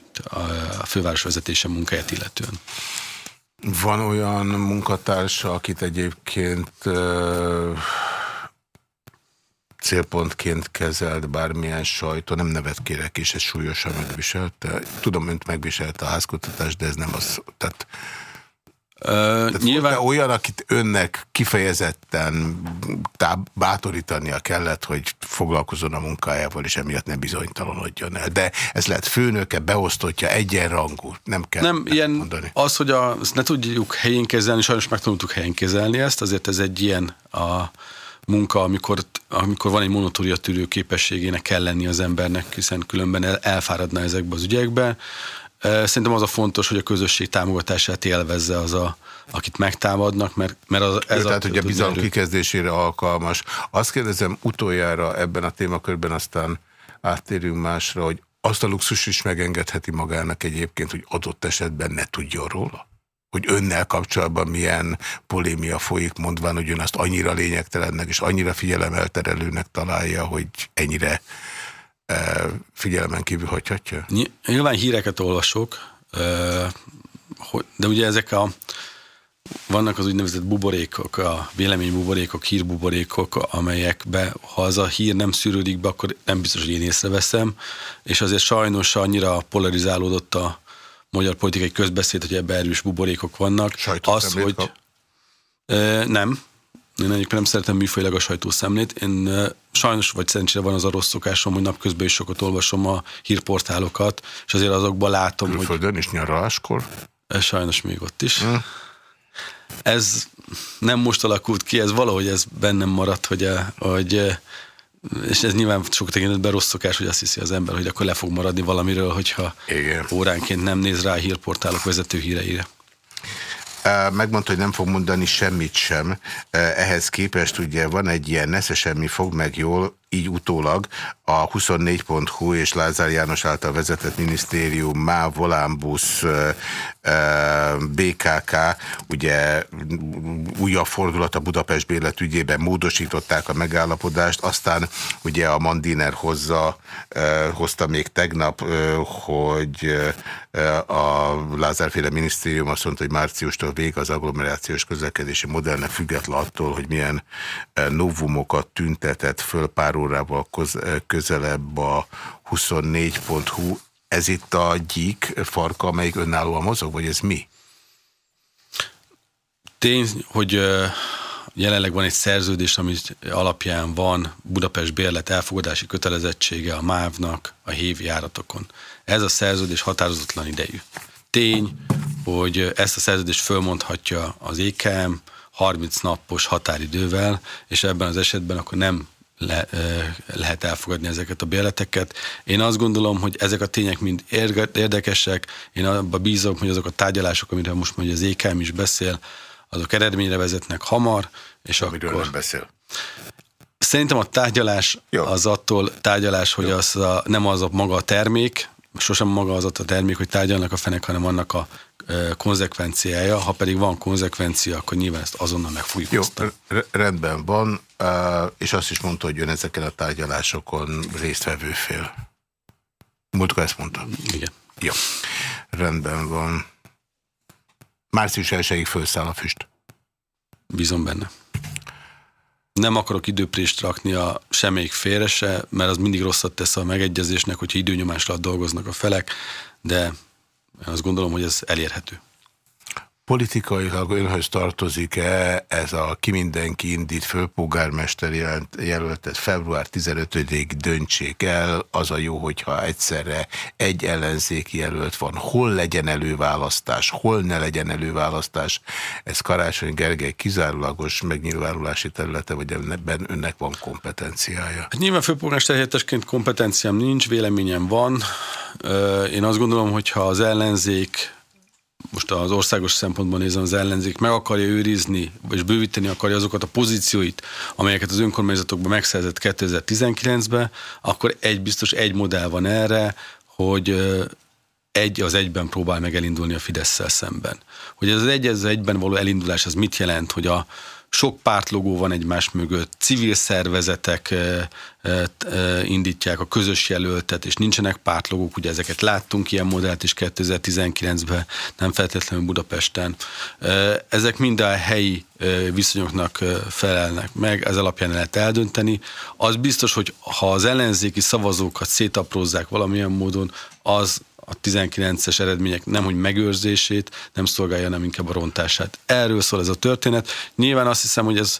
a főváros vezetése munkáját illetően. Van olyan munkatársa, akit egyébként célpontként kezelt bármilyen sajtó, nem nevet kérek, és ez súlyosan megviselte. Tudom, önt megviselte a házkutatás, de ez nem az. Tehát tehát nyilván... olyan, akit önnek kifejezetten bátorítania kellett, hogy foglalkozon a munkájával, és emiatt nem bizonytalanodjon el. De ez lehet főnöke, beosztottja, egyenrangú, nem kell Nem, ilyen mondani. az, hogy a, ezt ne tudjuk helyén kezelni, sajnos megtanultuk helyén kezelni ezt, azért ez egy ilyen a munka, amikor, amikor van egy monotória tűrő képességének kell lenni az embernek, hiszen különben el, elfáradna ezekbe az ügyekbe. Szerintem az a fontos, hogy a közösség támogatását élvezze az a, akit megtámadnak, mert, mert az, ez a... Tehát, hogy a bizalom kikezdésére alkalmas. Azt kérdezem utoljára ebben a témakörben, aztán áttérünk másra, hogy azt a luxus is megengedheti magának egyébként, hogy adott esetben ne tudjon róla? Hogy önnel kapcsolatban milyen polémia folyik, mondván, hogy ön azt annyira lényegtelennek és annyira figyelemelterelőnek találja, hogy ennyire figyelmen kívül hagyhatja? Nyilván híreket olvasok, de ugye ezek a vannak az úgynevezett buborékok, a véleménybuborékok, hírbuborékok, amelyekbe, ha az a hír nem szűrődik be, akkor nem biztos, hogy én észreveszem, és azért sajnos annyira polarizálódott a magyar politikai közbeszéd, hogy ebben erős buborékok vannak. Az, hogy kap? nem, én egyébként nem szeretem műfajilag a sajtószemlét. Én sajnos vagy szerencsére van az a rossz szokásom, hogy napközben is sokat olvasom a hírportálokat, és azért azokban látom, Külföldön hogy... is nyaraláskor? Sajnos még ott is. Hm. Ez nem most alakult ki, ez valahogy ez bennem maradt, hogy, hogy és ez nyilván sok tekintetben rossz szokás, hogy azt hiszi az ember, hogy akkor le fog maradni valamiről, hogyha Igen. óránként nem néz rá a hírportálok vezető híreire. Megmondta, hogy nem fog mondani semmit sem. Ehhez képest ugye van egy ilyen nesze semmi fog meg jól, így utólag a 24.hu és Lázár János által vezetett minisztérium MÁ Volánbusz BKK ugye újabb fordulat a Budapest Bélet ügyében módosították a megállapodást, aztán ugye a Mandiner hozza, hozta még tegnap, hogy a Lázárféle minisztérium azt mondta, hogy márciustól vég az agglomerációs közlekedési modellnek független attól, hogy milyen novumokat tüntetett föl pár órával közelebb a 24.hu ez itt a gyík farka, amelyik önállóan mozog, vagy ez mi? Tény, hogy jelenleg van egy szerződés, ami alapján van Budapest bérlet elfogadási kötelezettsége a MÁV-nak a hévi járatokon. Ez a szerződés határozatlan idejű. Tény, hogy ezt a szerződést fölmondhatja az EKM 30 napos határidővel, és ebben az esetben akkor nem le, lehet elfogadni ezeket a bérleteket. Én azt gondolom, hogy ezek a tények mind érdekesek, én abban bízom, hogy azok a tárgyalások, amire most mondja az EKM is beszél, azok eredményre vezetnek hamar, és Amiről akkor... nem beszél. Szerintem a tárgyalás Jó. az attól tárgyalás, hogy az a, nem az a maga a termék, sosem maga az a termék, hogy tárgyalnak a fenek, hanem annak a konzekvenciája, ha pedig van konzekvencia, akkor nyilván ezt azonnal meg fogjuk Jó, rendben van, és azt is mondta, hogy ön ezeken a tárgyalásokon résztvevő fél. Múltkor ezt mondta? Igen. Jó, rendben van. Március 1 felszáll a füst. Bízom benne. Nem akarok időprést rakni a semmelyik félre se, mert az mindig rosszat tesz a megegyezésnek, hogyha időnyomás alatt dolgoznak a felek, de azt gondolom, hogy ez elérhető. Politikailag önhöz tartozik-e ez a ki mindenki indít főpolgármester jelöltet február 15-ig döntsék el, az a jó, hogyha egyszerre egy ellenzéki jelölt van, hol legyen előválasztás, hol ne legyen előválasztás, ez Karácsony Gergely kizárólagos megnyilvánulási területe, vagy ebben önnek van kompetenciája? Hát nyilván főpolgármester helyettesként kompetenciám nincs, véleményem van. Én azt gondolom, hogyha az ellenzék most az országos szempontból nézem, az ellenzék meg akarja őrizni, és bővíteni akarja azokat a pozícióit, amelyeket az önkormányzatokban megszerzett 2019-ben, akkor egy biztos egy modell van erre, hogy egy az egyben próbál meg elindulni a fidesz szemben. Hogy ez az egy az egyben való elindulás, az mit jelent, hogy a, sok pártlogó van egymás mögött, civil szervezetek indítják a közös jelöltet, és nincsenek pártlogók, ugye ezeket láttunk, ilyen modellt is 2019-ben, nem feltétlenül Budapesten. Ezek mind a helyi viszonyoknak felelnek meg, ez alapján lehet eldönteni. Az biztos, hogy ha az ellenzéki szavazókat szétaprózzák valamilyen módon, az a 19-es eredmények nem, hogy megőrzését, nem szolgálja, nem inkább a rontását. Erről szól ez a történet. Nyilván azt hiszem, hogy ez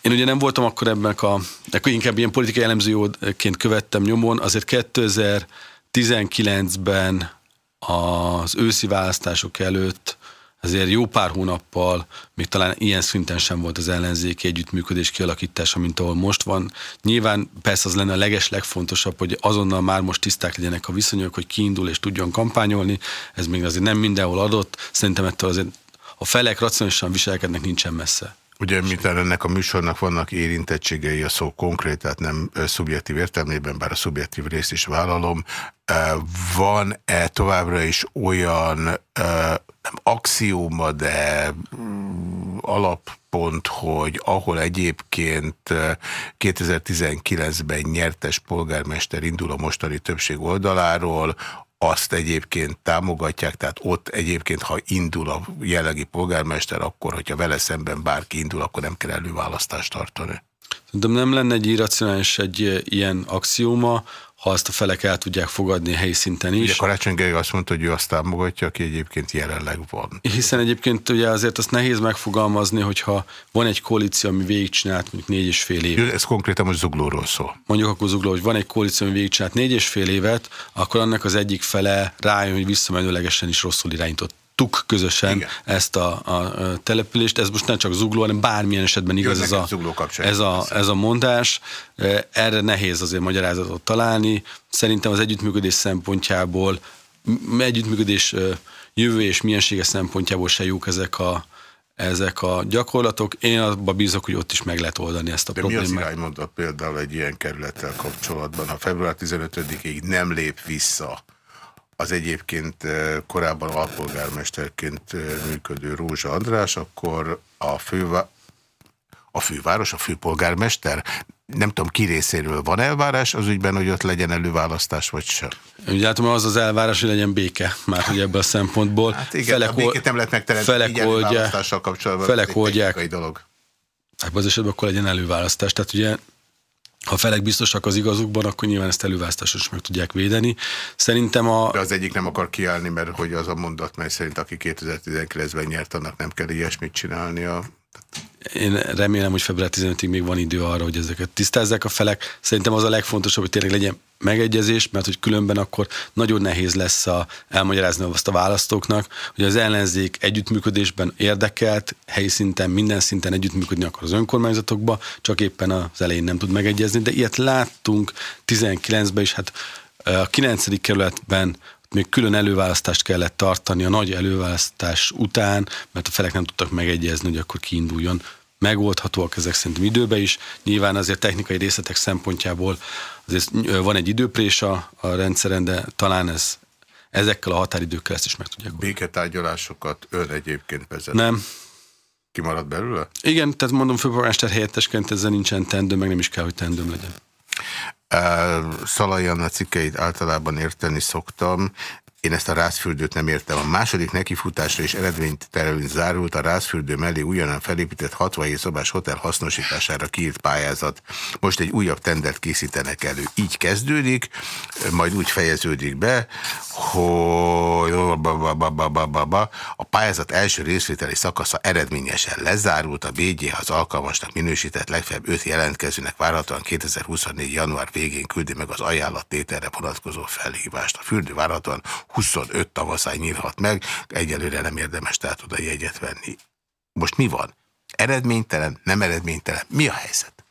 én ugye nem voltam akkor ebben a, akkor inkább ilyen politikai elemzőként követtem nyomon, azért 2019-ben az őszi választások előtt azért jó pár hónappal még talán ilyen szinten sem volt az ellenzéki együttműködés kialakítása, mint ahol most van. Nyilván persze az lenne a leges legfontosabb, hogy azonnal már most tiszták legyenek a viszonyok, hogy kiindul és tudjon kampányolni. Ez még azért nem mindenhol adott. Szerintem ettől azért a felek racionálisan viselkednek, nincsen messze. Ugye, miután ennek a műsornak vannak érintettségei, a szó konkrét, tehát nem szubjektív értelmében, bár a szubjektív részt is vállalom, van-e továbbra is olyan nem axióma, de mm, alappont, hogy ahol egyébként 2019-ben nyertes polgármester indul a mostani többség oldaláról, azt egyébként támogatják, tehát ott egyébként, ha indul a jellegi polgármester, akkor, hogyha vele szemben bárki indul, akkor nem kell előválasztást tartani. Szerintem nem lenne egy irracionális egy ilyen axióma, ha azt a felek el tudják fogadni helyi szinten is. Ugye Karácsony Gergely azt mondta, hogy ő azt támogatja, aki egyébként jelenleg van. Hiszen egyébként ugye azért azt nehéz megfogalmazni, hogyha van egy koalíció, ami végigcsinált mondjuk négy és fél évet. Ez konkrétan most Zuglóról szól. Mondjuk akkor Zugló, hogy van egy koalíció, ami végigcsinált négy és fél évet, akkor annak az egyik fele rájön, hogy visszamenőlegesen is rosszul irányított tuk közösen Igen. ezt a, a települést. Ez most nem csak zugló, hanem bármilyen esetben igaz ez a, ez, a, ez a mondás. Erre nehéz azért magyarázatot találni. Szerintem az együttműködés szempontjából, együttműködés jövő és miensége szempontjából se jók ezek a, ezek a gyakorlatok. Én abban bízok, hogy ott is meg lehet oldani ezt a De problémát. mi az iránymondat például egy ilyen kerülettel kapcsolatban? Ha február 15-ig nem lép vissza az egyébként korábban alpolgármesterként működő Rózsa András, akkor a, fővá a főváros, a főpolgármester, nem tudom ki részéről van elvárás az ügyben, hogy ott legyen előválasztás, vagy sem? Úgy látom, az az elvárás, hogy legyen béke, már hogy ebből a szempontból. Hát igen, felek, a békét nem lehet megteremteni felek előválasztással kapcsolatban. Felek oldják. dolog. Hát az esetben akkor legyen előválasztás. Tehát ugye ha a felek biztosak az igazukban, akkor nyilván ezt előválasztáson is meg tudják védeni. Szerintem a... De az egyik nem akar kiállni, mert hogy az a mondat, mely szerint aki 2019-ben nyert, annak nem kell ilyesmit csinálnia. Én remélem, hogy február 15-ig még van idő arra, hogy ezeket tisztázzák a felek. Szerintem az a legfontosabb, hogy tényleg legyen megegyezés, mert hogy különben akkor nagyon nehéz lesz a, elmagyarázni azt a választóknak, hogy az ellenzék együttműködésben érdekelt, helyi szinten, minden szinten együttműködni akar az önkormányzatokba, csak éppen az elején nem tud megegyezni, de ilyet láttunk 19-ben is, hát a 9. kerületben még külön előválasztást kellett tartani a nagy előválasztás után, mert a felek nem tudtak megegyezni, hogy akkor kiinduljon. Megoldhatóak ezek szerintem időbe is. Nyilván azért technikai részletek szempontjából azért van egy időprés a, a rendszeren, de talán ez ezekkel a határidőkkel ezt is meg tudják. Béketárgyalásokat ön egyébként vezet. Nem. Kimarad belőle? Igen, tehát mondom, főpolgármester helyettesként ezzel nincsen tendő, meg nem is kell, hogy tendőm legyen. Szalai Anna cikkeit általában érteni szoktam. Én ezt a rázfürdőt nem értem. A második nekifutásra is eredménytelenül zárult a rázfürdő mellé újonnan felépített 67 szobás hotel hasznosítására kiírt pályázat. Most egy újabb tendert készítenek elő. Így kezdődik, majd úgy fejeződik be, hogy a pályázat első részvételi szakasza eredményesen lezárult, a BG az alkalmasnak minősített legfeljebb 5 jelentkezőnek várhatóan 2024. január végén küldi meg az ajánlattételre vonatkozó felhívást. A fürdő várhatóan 25 tavaszán nyílhat meg, egyelőre nem érdemes tehát oda jegyet venni. Most mi van? Eredménytelen, nem eredménytelen? Mi a helyzet?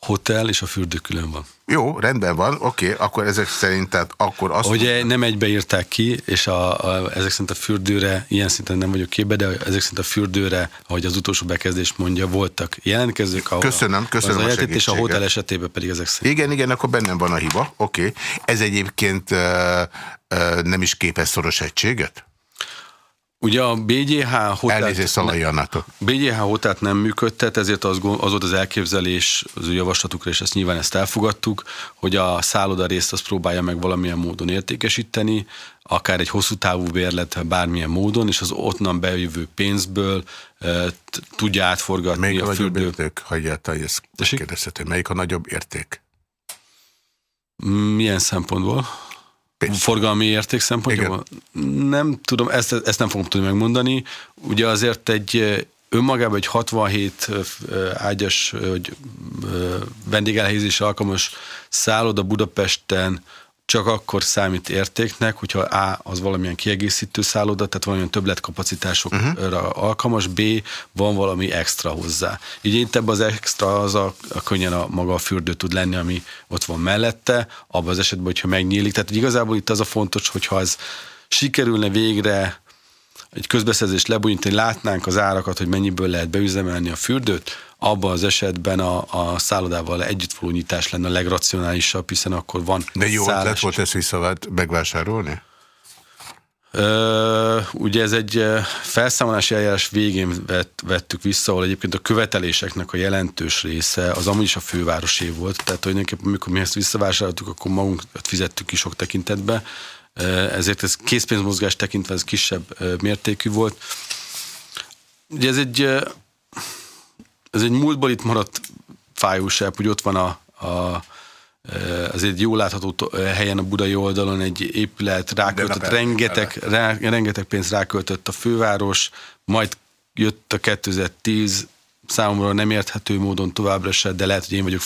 Hotel és a fürdő külön van. Jó, rendben van, oké, okay, akkor ezek szerint, tehát akkor azt... Ugye nem egybeírták ki, és a, a, ezek szerint a fürdőre, ilyen szinten nem vagyok képbe, de ezek szerint a fürdőre, ahogy az utolsó bekezdés mondja, voltak jelentkezők. A, köszönöm, köszönöm az a, a És a hotel esetében pedig ezek szerint. Igen, igen, akkor bennem van a hiba, oké. Okay. Ez egyébként uh, uh, nem is képez szoros egységet? Ugye a BGH hotelt, BGH hotelt nem működtet, ezért az, az volt az elképzelés az ő javaslatukra, és ezt nyilván ezt elfogadtuk, hogy a szálloda részt azt próbálja meg valamilyen módon értékesíteni, akár egy hosszú távú bérlet bármilyen módon, és az ottnan bejövő pénzből e, tudja átforgatni Melyik a, a fürdő... nagyobb érték? Hagyját, hogy kérdezhető. Melyik a nagyobb érték? Milyen szempontból? Pénz. forgalmi érték szempontjából? Nem tudom, ezt, ezt nem fogom tudni megmondani. Ugye azért egy önmagában egy 67 ágyas vendégelhelyezésre alkalmas szálloda Budapesten csak akkor számít értéknek, hogyha A az valamilyen kiegészítő szálloda, tehát valamilyen többletkapacitásokra uh-huh. alkalmas, B van valami extra hozzá. Így itt ebben az extra az a, a könnyen a maga a fürdő tud lenni, ami ott van mellette, abban az esetben, hogyha megnyílik. Tehát igazából itt az a fontos, hogyha ez sikerülne végre egy közbeszerzést lebonyítani, látnánk az árakat, hogy mennyiből lehet beüzemelni a fürdőt, abban az esetben a, a szállodával együtt való nyitás lenne a legracionálisabb, hiszen akkor van De jó ötlet volt ezt visszavált megvásárolni? Ö, ugye ez egy felszámolási eljárás végén vett, vettük vissza, ahol egyébként a követeléseknek a jelentős része az amúgy is a fővárosé volt, tehát tulajdonképpen amikor mi ezt visszavásároltuk, akkor magunkat fizettük ki sok tekintetbe, ezért ez készpénzmozgás tekintve ez kisebb mértékű volt. Ugye ez egy ez egy múltból itt maradt fájóság, hogy ott van a, a az egy jól látható helyen a budai oldalon egy épület, ráköltött, rengeteg, rá, rengeteg pénzt ráköltött a főváros, majd jött a 2010 számomra nem érthető módon továbbra se, de lehet, hogy én vagyok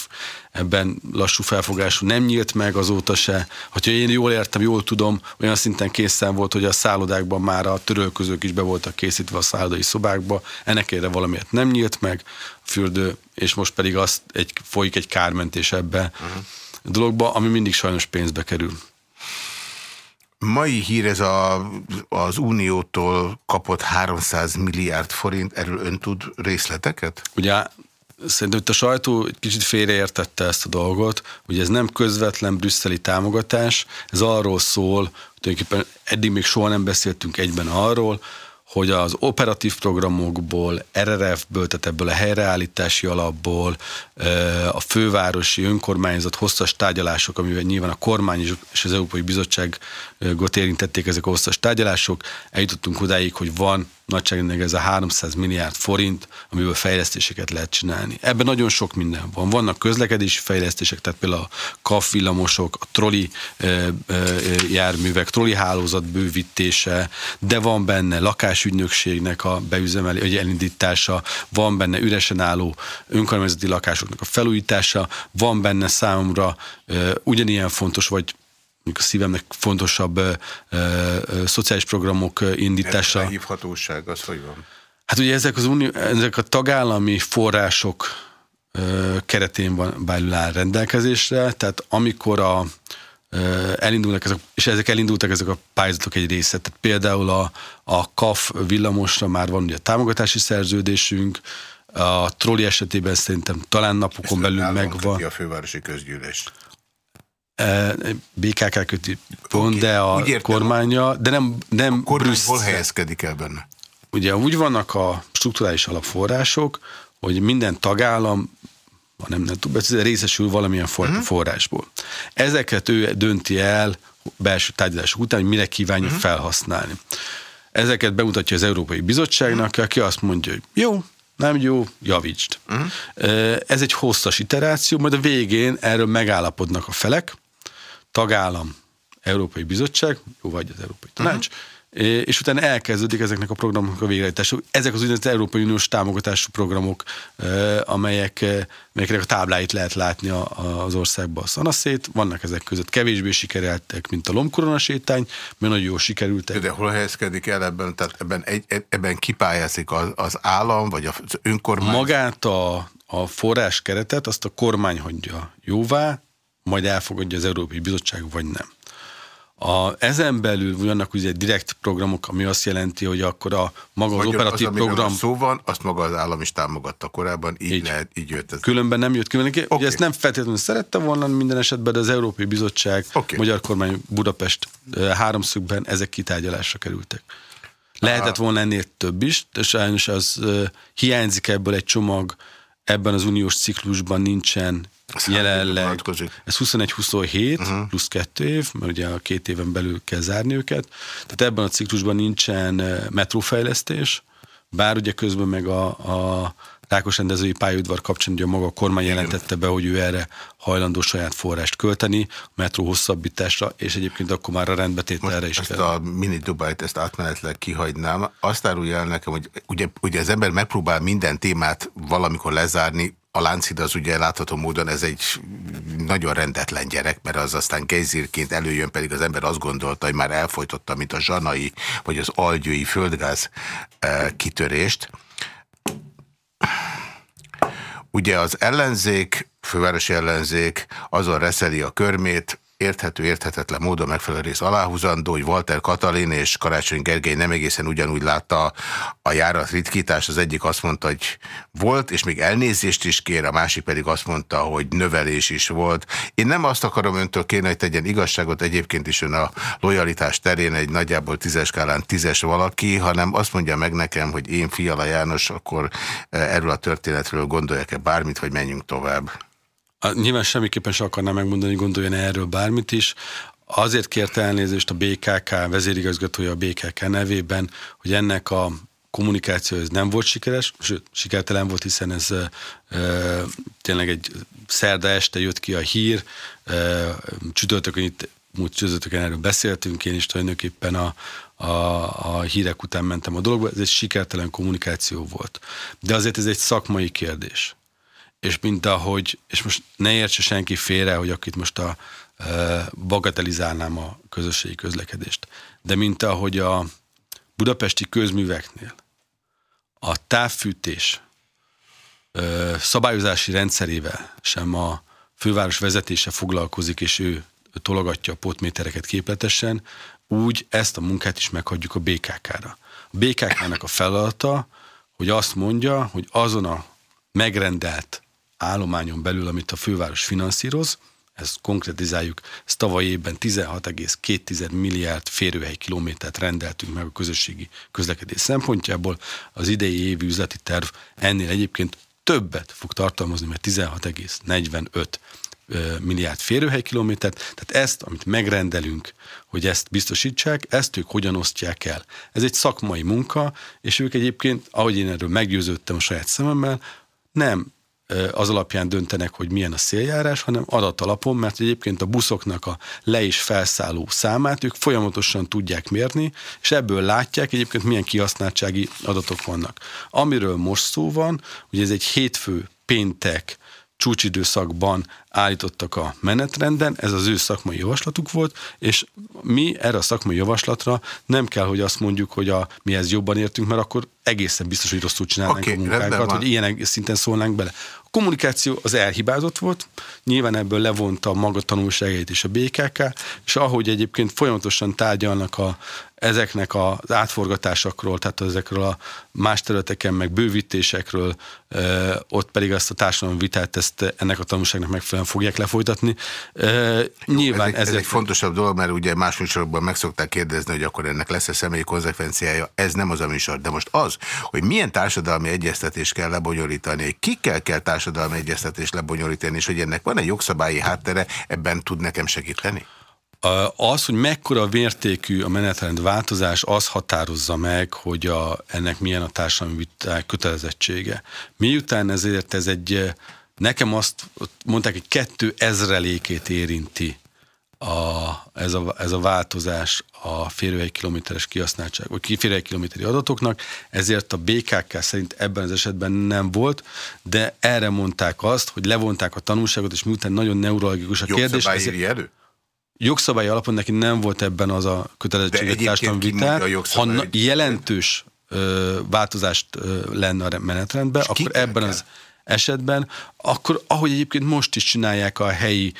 ebben lassú felfogású. Nem nyílt meg azóta se. Hogyha én jól értem, jól tudom, olyan szinten készen volt, hogy a szállodákban már a törölközők is be voltak készítve a szállodai szobákba. Ennek erre valamiért nem nyílt meg a fürdő, és most pedig azt egy, folyik egy kármentés ebbe uh-huh. a dologba, ami mindig sajnos pénzbe kerül. Mai hír ez a, az Uniótól kapott 300 milliárd forint, erről ön tud részleteket? Ugye szerintem itt a sajtó egy kicsit félreértette ezt a dolgot, hogy ez nem közvetlen brüsszeli támogatás, ez arról szól, tulajdonképpen eddig még soha nem beszéltünk egyben arról, hogy az operatív programokból, RRF-ből, tehát ebből a helyreállítási alapból, a fővárosi önkormányzat hosszas tárgyalások, amivel nyilván a kormány és az Európai Bizottságot érintették ezek a hosszas tárgyalások, eljutottunk odáig, hogy van nagyságrendileg ez a 300 milliárd forint, amiből fejlesztéseket lehet csinálni. Ebben nagyon sok minden van. Vannak közlekedési fejlesztések, tehát például a KAF villamosok, a troli e, e, járművek, troli hálózat bővítése, de van benne lakásügynökségnek a beüzemeli, vagy elindítása, van benne üresen álló önkormányzati lakásoknak a felújítása, van benne számomra e, ugyanilyen fontos, vagy a szívemnek fontosabb ö, ö, ö, szociális programok indítása. Ez a hívhatóság, az hogy van? Hát ugye ezek, az unió, ezek a tagállami források ö, keretén van belül áll rendelkezésre, tehát amikor a, ö, elindulnak ezek, és ezek elindultak ezek a pályázatok egy része, tehát például a, a KAF villamosra már van ugye a támogatási szerződésünk, a trolli esetében szerintem talán napokon Ezt belül megvan. a fővárosi közgyűlés. BKK köti pont, de a értem, kormánya, de nem, nem a Brüsszel. hol helyezkedik el benne? Ugye úgy vannak a strukturális alapforrások, hogy minden tagállam ha nem, nem tud részesül valamilyen for, uh-huh. forrásból. Ezeket ő dönti el belső tárgyalások után, hogy mire kívánja uh-huh. felhasználni. Ezeket bemutatja az Európai Bizottságnak, uh-huh. aki azt mondja, hogy jó, nem jó, javítsd. Uh-huh. Ez egy hosszas iteráció, majd a végén erről megállapodnak a felek, tagállam, Európai Bizottság, jó vagy az Európai Tanács, uh-huh. és utána elkezdődik ezeknek a programoknak a végrehajtása. Ezek az úgynevezett Európai Uniós támogatású programok, amelyek, amelyeknek a tábláit lehet látni az országban a szanaszét. Vannak ezek között kevésbé sikereltek, mint a lomkorona sétány, mert nagyon jól sikerültek. De hol helyezkedik el ebben? Tehát ebben, egy, ebben kipályázik az, az állam, vagy az önkormány? Magát a, a forrás keretet, azt a kormány hagyja jóvá, majd elfogadja az Európai Bizottság, vagy nem. A, ezen belül vannak ugye direkt programok, ami azt jelenti, hogy akkor a maga az operatív az, program... szó van, azt maga az állam is támogatta korábban, így, így, lehet, így jött ez. Különben nem jött különben. Okay. Ugye ezt nem feltétlenül szerette volna minden esetben, de az Európai Bizottság, okay. Magyar Kormány Budapest háromszögben ezek kitárgyalásra kerültek. Lehetett volna ennél több is, de sajnos az hiányzik ebből egy csomag, ebben az uniós ciklusban nincsen jelenleg. Ez 21-27 uh-huh. plusz kettő év, mert ugye a két éven belül kell zárni őket. Tehát ebben a ciklusban nincsen eh, metrófejlesztés, bár ugye közben meg a, a Rákos rendezői pályaudvar kapcsán ugye maga a kormány jelentette be, hogy ő erre hajlandó saját forrást költeni, a metró hosszabbításra, és egyébként akkor már a rendbetételre is ezt kell. a mini Dubajt, ezt átmenetleg kihagynám. Azt árulja el nekem, hogy ugye, ugye az ember megpróbál minden témát valamikor lezárni, a Lánchíd az ugye látható módon ez egy nagyon rendetlen gyerek, mert az aztán gejzírként előjön, pedig az ember azt gondolta, hogy már elfolytotta, mint a zsanai vagy az algyői földgáz eh, kitörést. Ugye az ellenzék, fővárosi ellenzék azon reszeli a körmét, érthető, érthetetlen módon megfelelő rész aláhúzandó, hogy Walter Katalin és Karácsony Gergely nem egészen ugyanúgy látta a járat ritkítás. Az egyik azt mondta, hogy volt, és még elnézést is kér, a másik pedig azt mondta, hogy növelés is volt. Én nem azt akarom öntől kérni, hogy tegyen igazságot, egyébként is ön a lojalitás terén egy nagyjából tízes skálán tízes valaki, hanem azt mondja meg nekem, hogy én Fiala János, akkor eh, erről a történetről gondoljak-e bármit, hogy menjünk tovább. Nyilván semmiképpen sem akarnám megmondani, hogy gondoljon erről bármit is. Azért kérte elnézést a BKK vezérigazgatója a BKK nevében, hogy ennek a kommunikáció ez nem volt sikeres, sőt, sikertelen volt, hiszen ez e, tényleg egy szerda este jött ki a hír, e, csütörtökön itt múlt csütörtökön erről beszéltünk, én is tulajdonképpen a, a, a hírek után mentem a dologba, ez egy sikertelen kommunikáció volt. De azért ez egy szakmai kérdés és mint ahogy, és most ne értse senki félre, hogy akit most a e, bagatelizálnám a közösségi közlekedést, de mint ahogy a budapesti közműveknél a távfűtés e, szabályozási rendszerével sem a főváros vezetése foglalkozik, és ő tologatja a potmétereket képletesen, úgy ezt a munkát is meghagyjuk a BKK-ra. A BKK-nak a feladata, hogy azt mondja, hogy azon a megrendelt állományon belül, amit a főváros finanszíroz, ezt konkretizáljuk, ezt tavaly évben 16,2 milliárd férőhely kilométert rendeltünk meg a közösségi közlekedés szempontjából. Az idei évi üzleti terv ennél egyébként többet fog tartalmazni, mert 16,45 milliárd férőhelykilométert, tehát ezt, amit megrendelünk, hogy ezt biztosítsák, ezt ők hogyan osztják el. Ez egy szakmai munka, és ők egyébként, ahogy én erről meggyőződtem a saját szememmel, nem az alapján döntenek, hogy milyen a széljárás, hanem adat alapon, mert egyébként a buszoknak a le- és felszálló számát ők folyamatosan tudják mérni, és ebből látják egyébként milyen kihasználtsági adatok vannak. Amiről most szó van, hogy ez egy hétfő, péntek, csúcsidőszakban állítottak a menetrenden, ez az ő szakmai javaslatuk volt, és mi erre a szakmai javaslatra nem kell, hogy azt mondjuk, hogy a, mi ez jobban értünk, mert akkor egészen biztos, hogy rosszul csinálnánk okay, a munkákat, hogy ilyen szinten szólnánk bele. A kommunikáció az elhibázott volt, nyilván ebből levonta a maga tanulságait is a BKK, és ahogy egyébként folyamatosan tárgyalnak a, ezeknek az átforgatásokról, tehát ezekről a más területeken, meg bővítésekről, ott pedig azt a társadalmi vitát ezt ennek a tanulságnak megfelelően fogják lefolytatni. Nyilván ez, egy, ez egy fontosabb dolog, mert ugye más műsorokban meg szokták kérdezni, hogy akkor ennek lesz-e személyi konzekvenciája. Ez nem az a műsor, de most az, hogy milyen társadalmi egyeztetést kell lebonyolítani, kikkel kell társadalmi egyeztetést lebonyolítani, és hogy ennek van egy jogszabályi háttere, ebben tud nekem segíteni? Az, hogy mekkora mértékű a menetrend változás, az határozza meg, hogy a, ennek milyen a társadalmi kötelezettsége. Miután ezért ez egy, nekem azt mondták, hogy kettő ezrelékét érinti a, ez, a, ez a változás a férőhely kilométeres kihasználtság, vagy férőhely kilométeri adatoknak, ezért a BKK szerint ebben az esetben nem volt, de erre mondták azt, hogy levonták a tanulságot, és miután nagyon neurologikus a kérdés. Ezért, elő? Jogszabályi alapon neki nem volt ebben az a kötelezettség társadalmi vitát, ha jelentős ö, változást ö, lenne a menetrendben, és akkor ebben kell? az esetben, akkor ahogy egyébként most is csinálják a helyi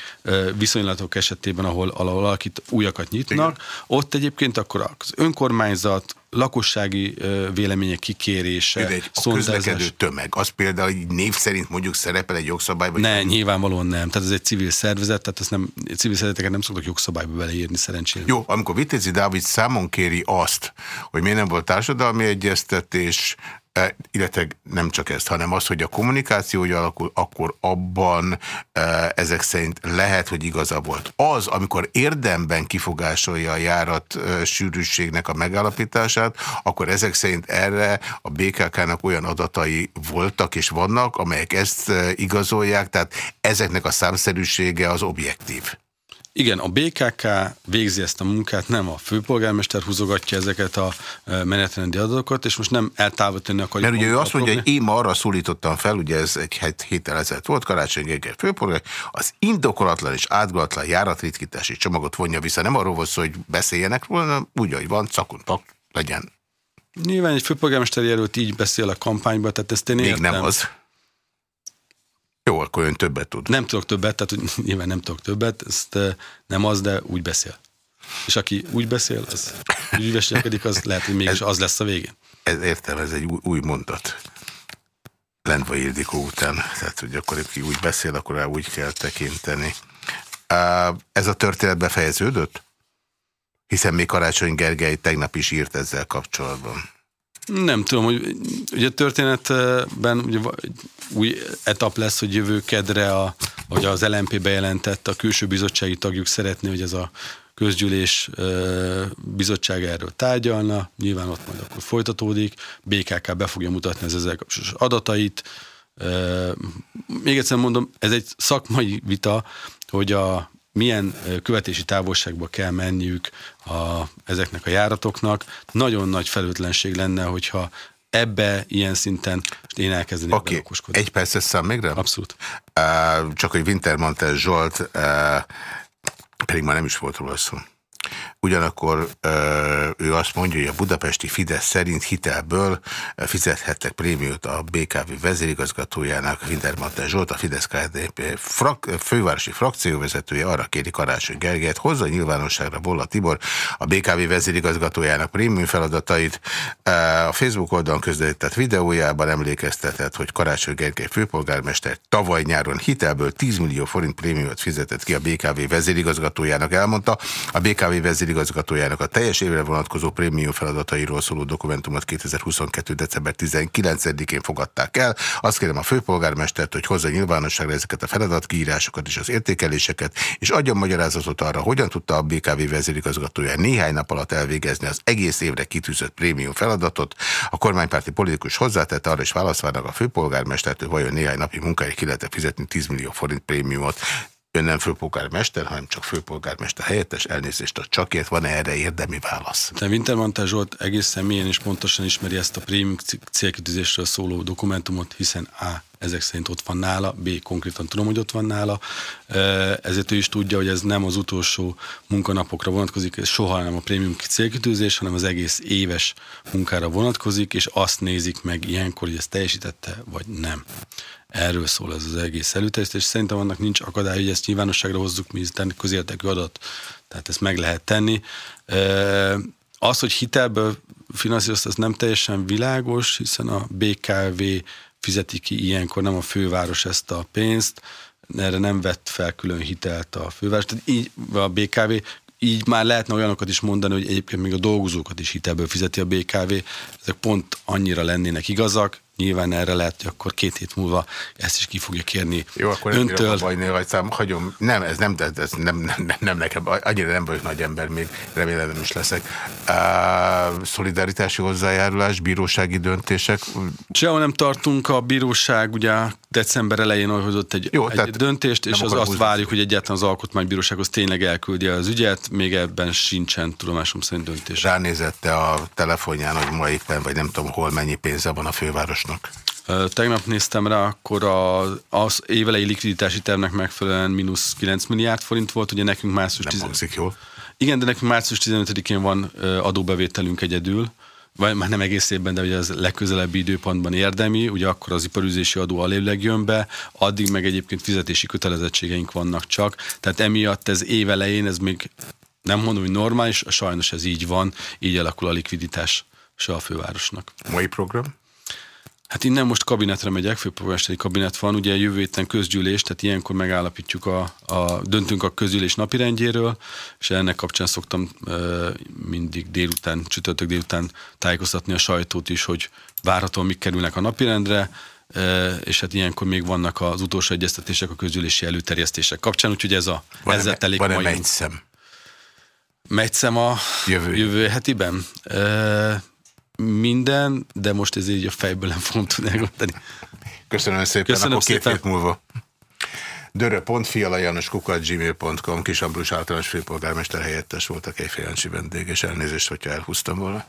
viszonylatok esetében, ahol, ahol valakit újakat nyitnak, Igen. ott egyébként akkor az önkormányzat, lakossági vélemények kikérése, De egy a közlekedő tömeg, az például így név szerint mondjuk szerepel egy jogszabályban? Ne, nyilvánvalóan nem. Tehát ez egy civil szervezet, tehát ezt nem, civil szervezeteket nem szoktak jogszabályba beleírni szerencsére. Jó, amikor Vitézi Dávid számon kéri azt, hogy miért nem volt társadalmi egyeztetés, illetve nem csak ezt, hanem az, hogy a kommunikáció hogy alakul, akkor abban e, ezek szerint lehet, hogy igaza volt. Az, amikor érdemben kifogásolja a járat e, sűrűségnek a megállapítását, akkor ezek szerint erre a BKK-nak olyan adatai voltak és vannak, amelyek ezt igazolják, tehát ezeknek a számszerűsége az objektív. Igen, a BKK végzi ezt a munkát, nem a főpolgármester húzogatja ezeket a e, menetrendi adatokat, és most nem eltávolítani akarjuk. Mert ugye ő azt mondja, hogy én ma arra szólítottam fel, ugye ez egy héttel ezelőtt volt, Karácsony Gergely főpolgár, az indokolatlan és átgolatlan járatritkítási csomagot vonja vissza. Nem arról volt szó, hogy beszéljenek róla, hanem úgy, hogy van, cakuntak, legyen. Nyilván egy főpolgármester jelölt így beszél a kampányban, tehát ezt én Még értem. nem az. Jó, akkor ön többet tud. Nem tudok többet, tehát (laughs) nyilván nem tudok többet, ezt nem az, de úgy beszél. És aki úgy beszél, az úgy az lehet, hogy mégis ez, az lesz a végén. Ez értem, ez egy új, új mondat. Lendva Ildikó után. Tehát, hogy akkor aki úgy beszél, akkor rá úgy kell tekinteni. Ez a történet befejeződött? Hiszen még Karácsony Gergely tegnap is írt ezzel kapcsolatban. Nem tudom, hogy ugye a történetben ugye új etap lesz, hogy jövő kedre, a, hogy az LMP bejelentett, a külső bizottsági tagjuk szeretné, hogy ez a közgyűlés bizottság erről tárgyalna, nyilván ott majd akkor folytatódik, BKK be fogja mutatni az ezzel kapcsolatos adatait. Még egyszer mondom, ez egy szakmai vita, hogy a milyen követési távolságba kell menniük a, ezeknek a járatoknak. Nagyon nagy felőtlenség lenne, hogyha ebbe ilyen szinten én elkezdenék okay. Egy percet számomra? Abszolút. Uh, csak hogy Wintermantel Zsolt, uh, pedig már nem is volt róla szó. Ugyanakkor ő azt mondja, hogy a budapesti Fidesz szerint hitelből fizethettek prémiót a BKV vezérigazgatójának, Wintermantel Zsolt, a Fidesz KDP frak, fővárosi frakcióvezetője arra kéri Karácsony Gergelyt, hozza nyilvánosságra Bolla Tibor a BKV vezérigazgatójának prémium feladatait. A Facebook oldalon közvetített videójában emlékeztetett, hogy Karácsony Gergely főpolgármester tavaly nyáron hitelből 10 millió forint prémiumot fizetett ki a BKV vezérigazgatójának, elmondta. A BKV vezérigazgatójának a teljes évre vonatkozó prémium feladatairól szóló dokumentumot 2022. december 19-én fogadták el. Azt kérem a főpolgármestert, hogy hozza nyilvánosságra ezeket a feladatkiírásokat és az értékeléseket, és adjon magyarázatot arra, hogyan tudta a BKV vezérigazgatója néhány nap alatt elvégezni az egész évre kitűzött prémium feladatot. A kormánypárti politikus hozzátette arra is válaszolnak a főpolgármestert, hogy vajon néhány napi munkáért ki lehet fizetni 10 millió forint prémiumot. Ön nem főpolgármester, hanem csak főpolgármester helyettes elnézést a csakért. Van -e erre érdemi válasz? De Wintermantel Zsolt egészen milyen és pontosan ismeri ezt a prémium célkitűzésről szóló dokumentumot, hiszen A. Ezek szerint ott van nála, B. konkrétan tudom, hogy ott van nála, ezért ő is tudja, hogy ez nem az utolsó munkanapokra vonatkozik, ez soha nem a prémium célkitűzés, hanem az egész éves munkára vonatkozik, és azt nézik meg ilyenkor, hogy ezt teljesítette, vagy nem. Erről szól ez az egész előterjesztés, és szerintem annak nincs akadály, hogy ezt nyilvánosságra hozzuk, mi közértekű adat, tehát ezt meg lehet tenni. Az, hogy hitelből finanszírozta, az nem teljesen világos, hiszen a BKV fizeti ki ilyenkor, nem a főváros ezt a pénzt, erre nem vett fel külön hitelt a főváros. Tehát így a BKV így már lehetne olyanokat is mondani, hogy egyébként még a dolgozókat is hitelből fizeti a BKV. Ezek pont annyira lennének igazak, Nyilván erre lehet, hogy akkor két hét múlva ezt is ki fogja kérni Jó, akkor öntől. nem vagy szám, hagyom. Nem, ez nem, ez nem, nem, nem, nem nekem, annyira nem vagyok nagy ember, még remélem nem is leszek. Uh, szolidaritási hozzájárulás, bírósági döntések. Sehol nem tartunk, a bíróság ugye december elején hozott egy, Jó, egy döntést, és az azt várjuk, hogy egyáltalán az alkotmánybírósághoz tényleg elküldi az ügyet, még ebben sincsen tudomásom szerint döntés. Ránézette a telefonján, hogy ma éppen, vagy nem tudom hol mennyi pénze van a főváros likviditásnak? Tegnap néztem rá, akkor az, az évelei likviditási tervnek megfelelően mínusz 9 milliárd forint volt, ugye nekünk március... Nem hangzik jól. Igen, de nekünk március 15-én van adóbevételünk egyedül, vagy már nem egész évben, de ugye az legközelebbi időpontban érdemi, ugye akkor az iparüzési adó alévleg jön be, addig meg egyébként fizetési kötelezettségeink vannak csak, tehát emiatt ez évelején, ez még nem mondom, hogy normális, sajnos ez így van, így alakul a likviditás se a fővárosnak. Mai program? Hát innen most kabinetre megyek, főpolgármesteri kabinet van, ugye jövő héten közgyűlés, tehát ilyenkor megállapítjuk a, a döntünk a közgyűlés napirendjéről, és ennek kapcsán szoktam e, mindig délután, csütörtök délután tájékoztatni a sajtót is, hogy várhatóan mik kerülnek a napirendre, és hát ilyenkor még vannak az utolsó egyeztetések a közgyűlési előterjesztések kapcsán, úgyhogy ez a van ezzel telik van mai. Van Megy a jövő, jövő hetiben? E, minden, de most ez így a fejből nem fogom tudni elmondani. Köszönöm szépen, Köszönöm akkor szépen. két hét múlva. gmail.com Kis Ambrus általános főpolgármester helyettes volt a Kejfejancsi vendég, és elnézést, hogyha elhúztam volna.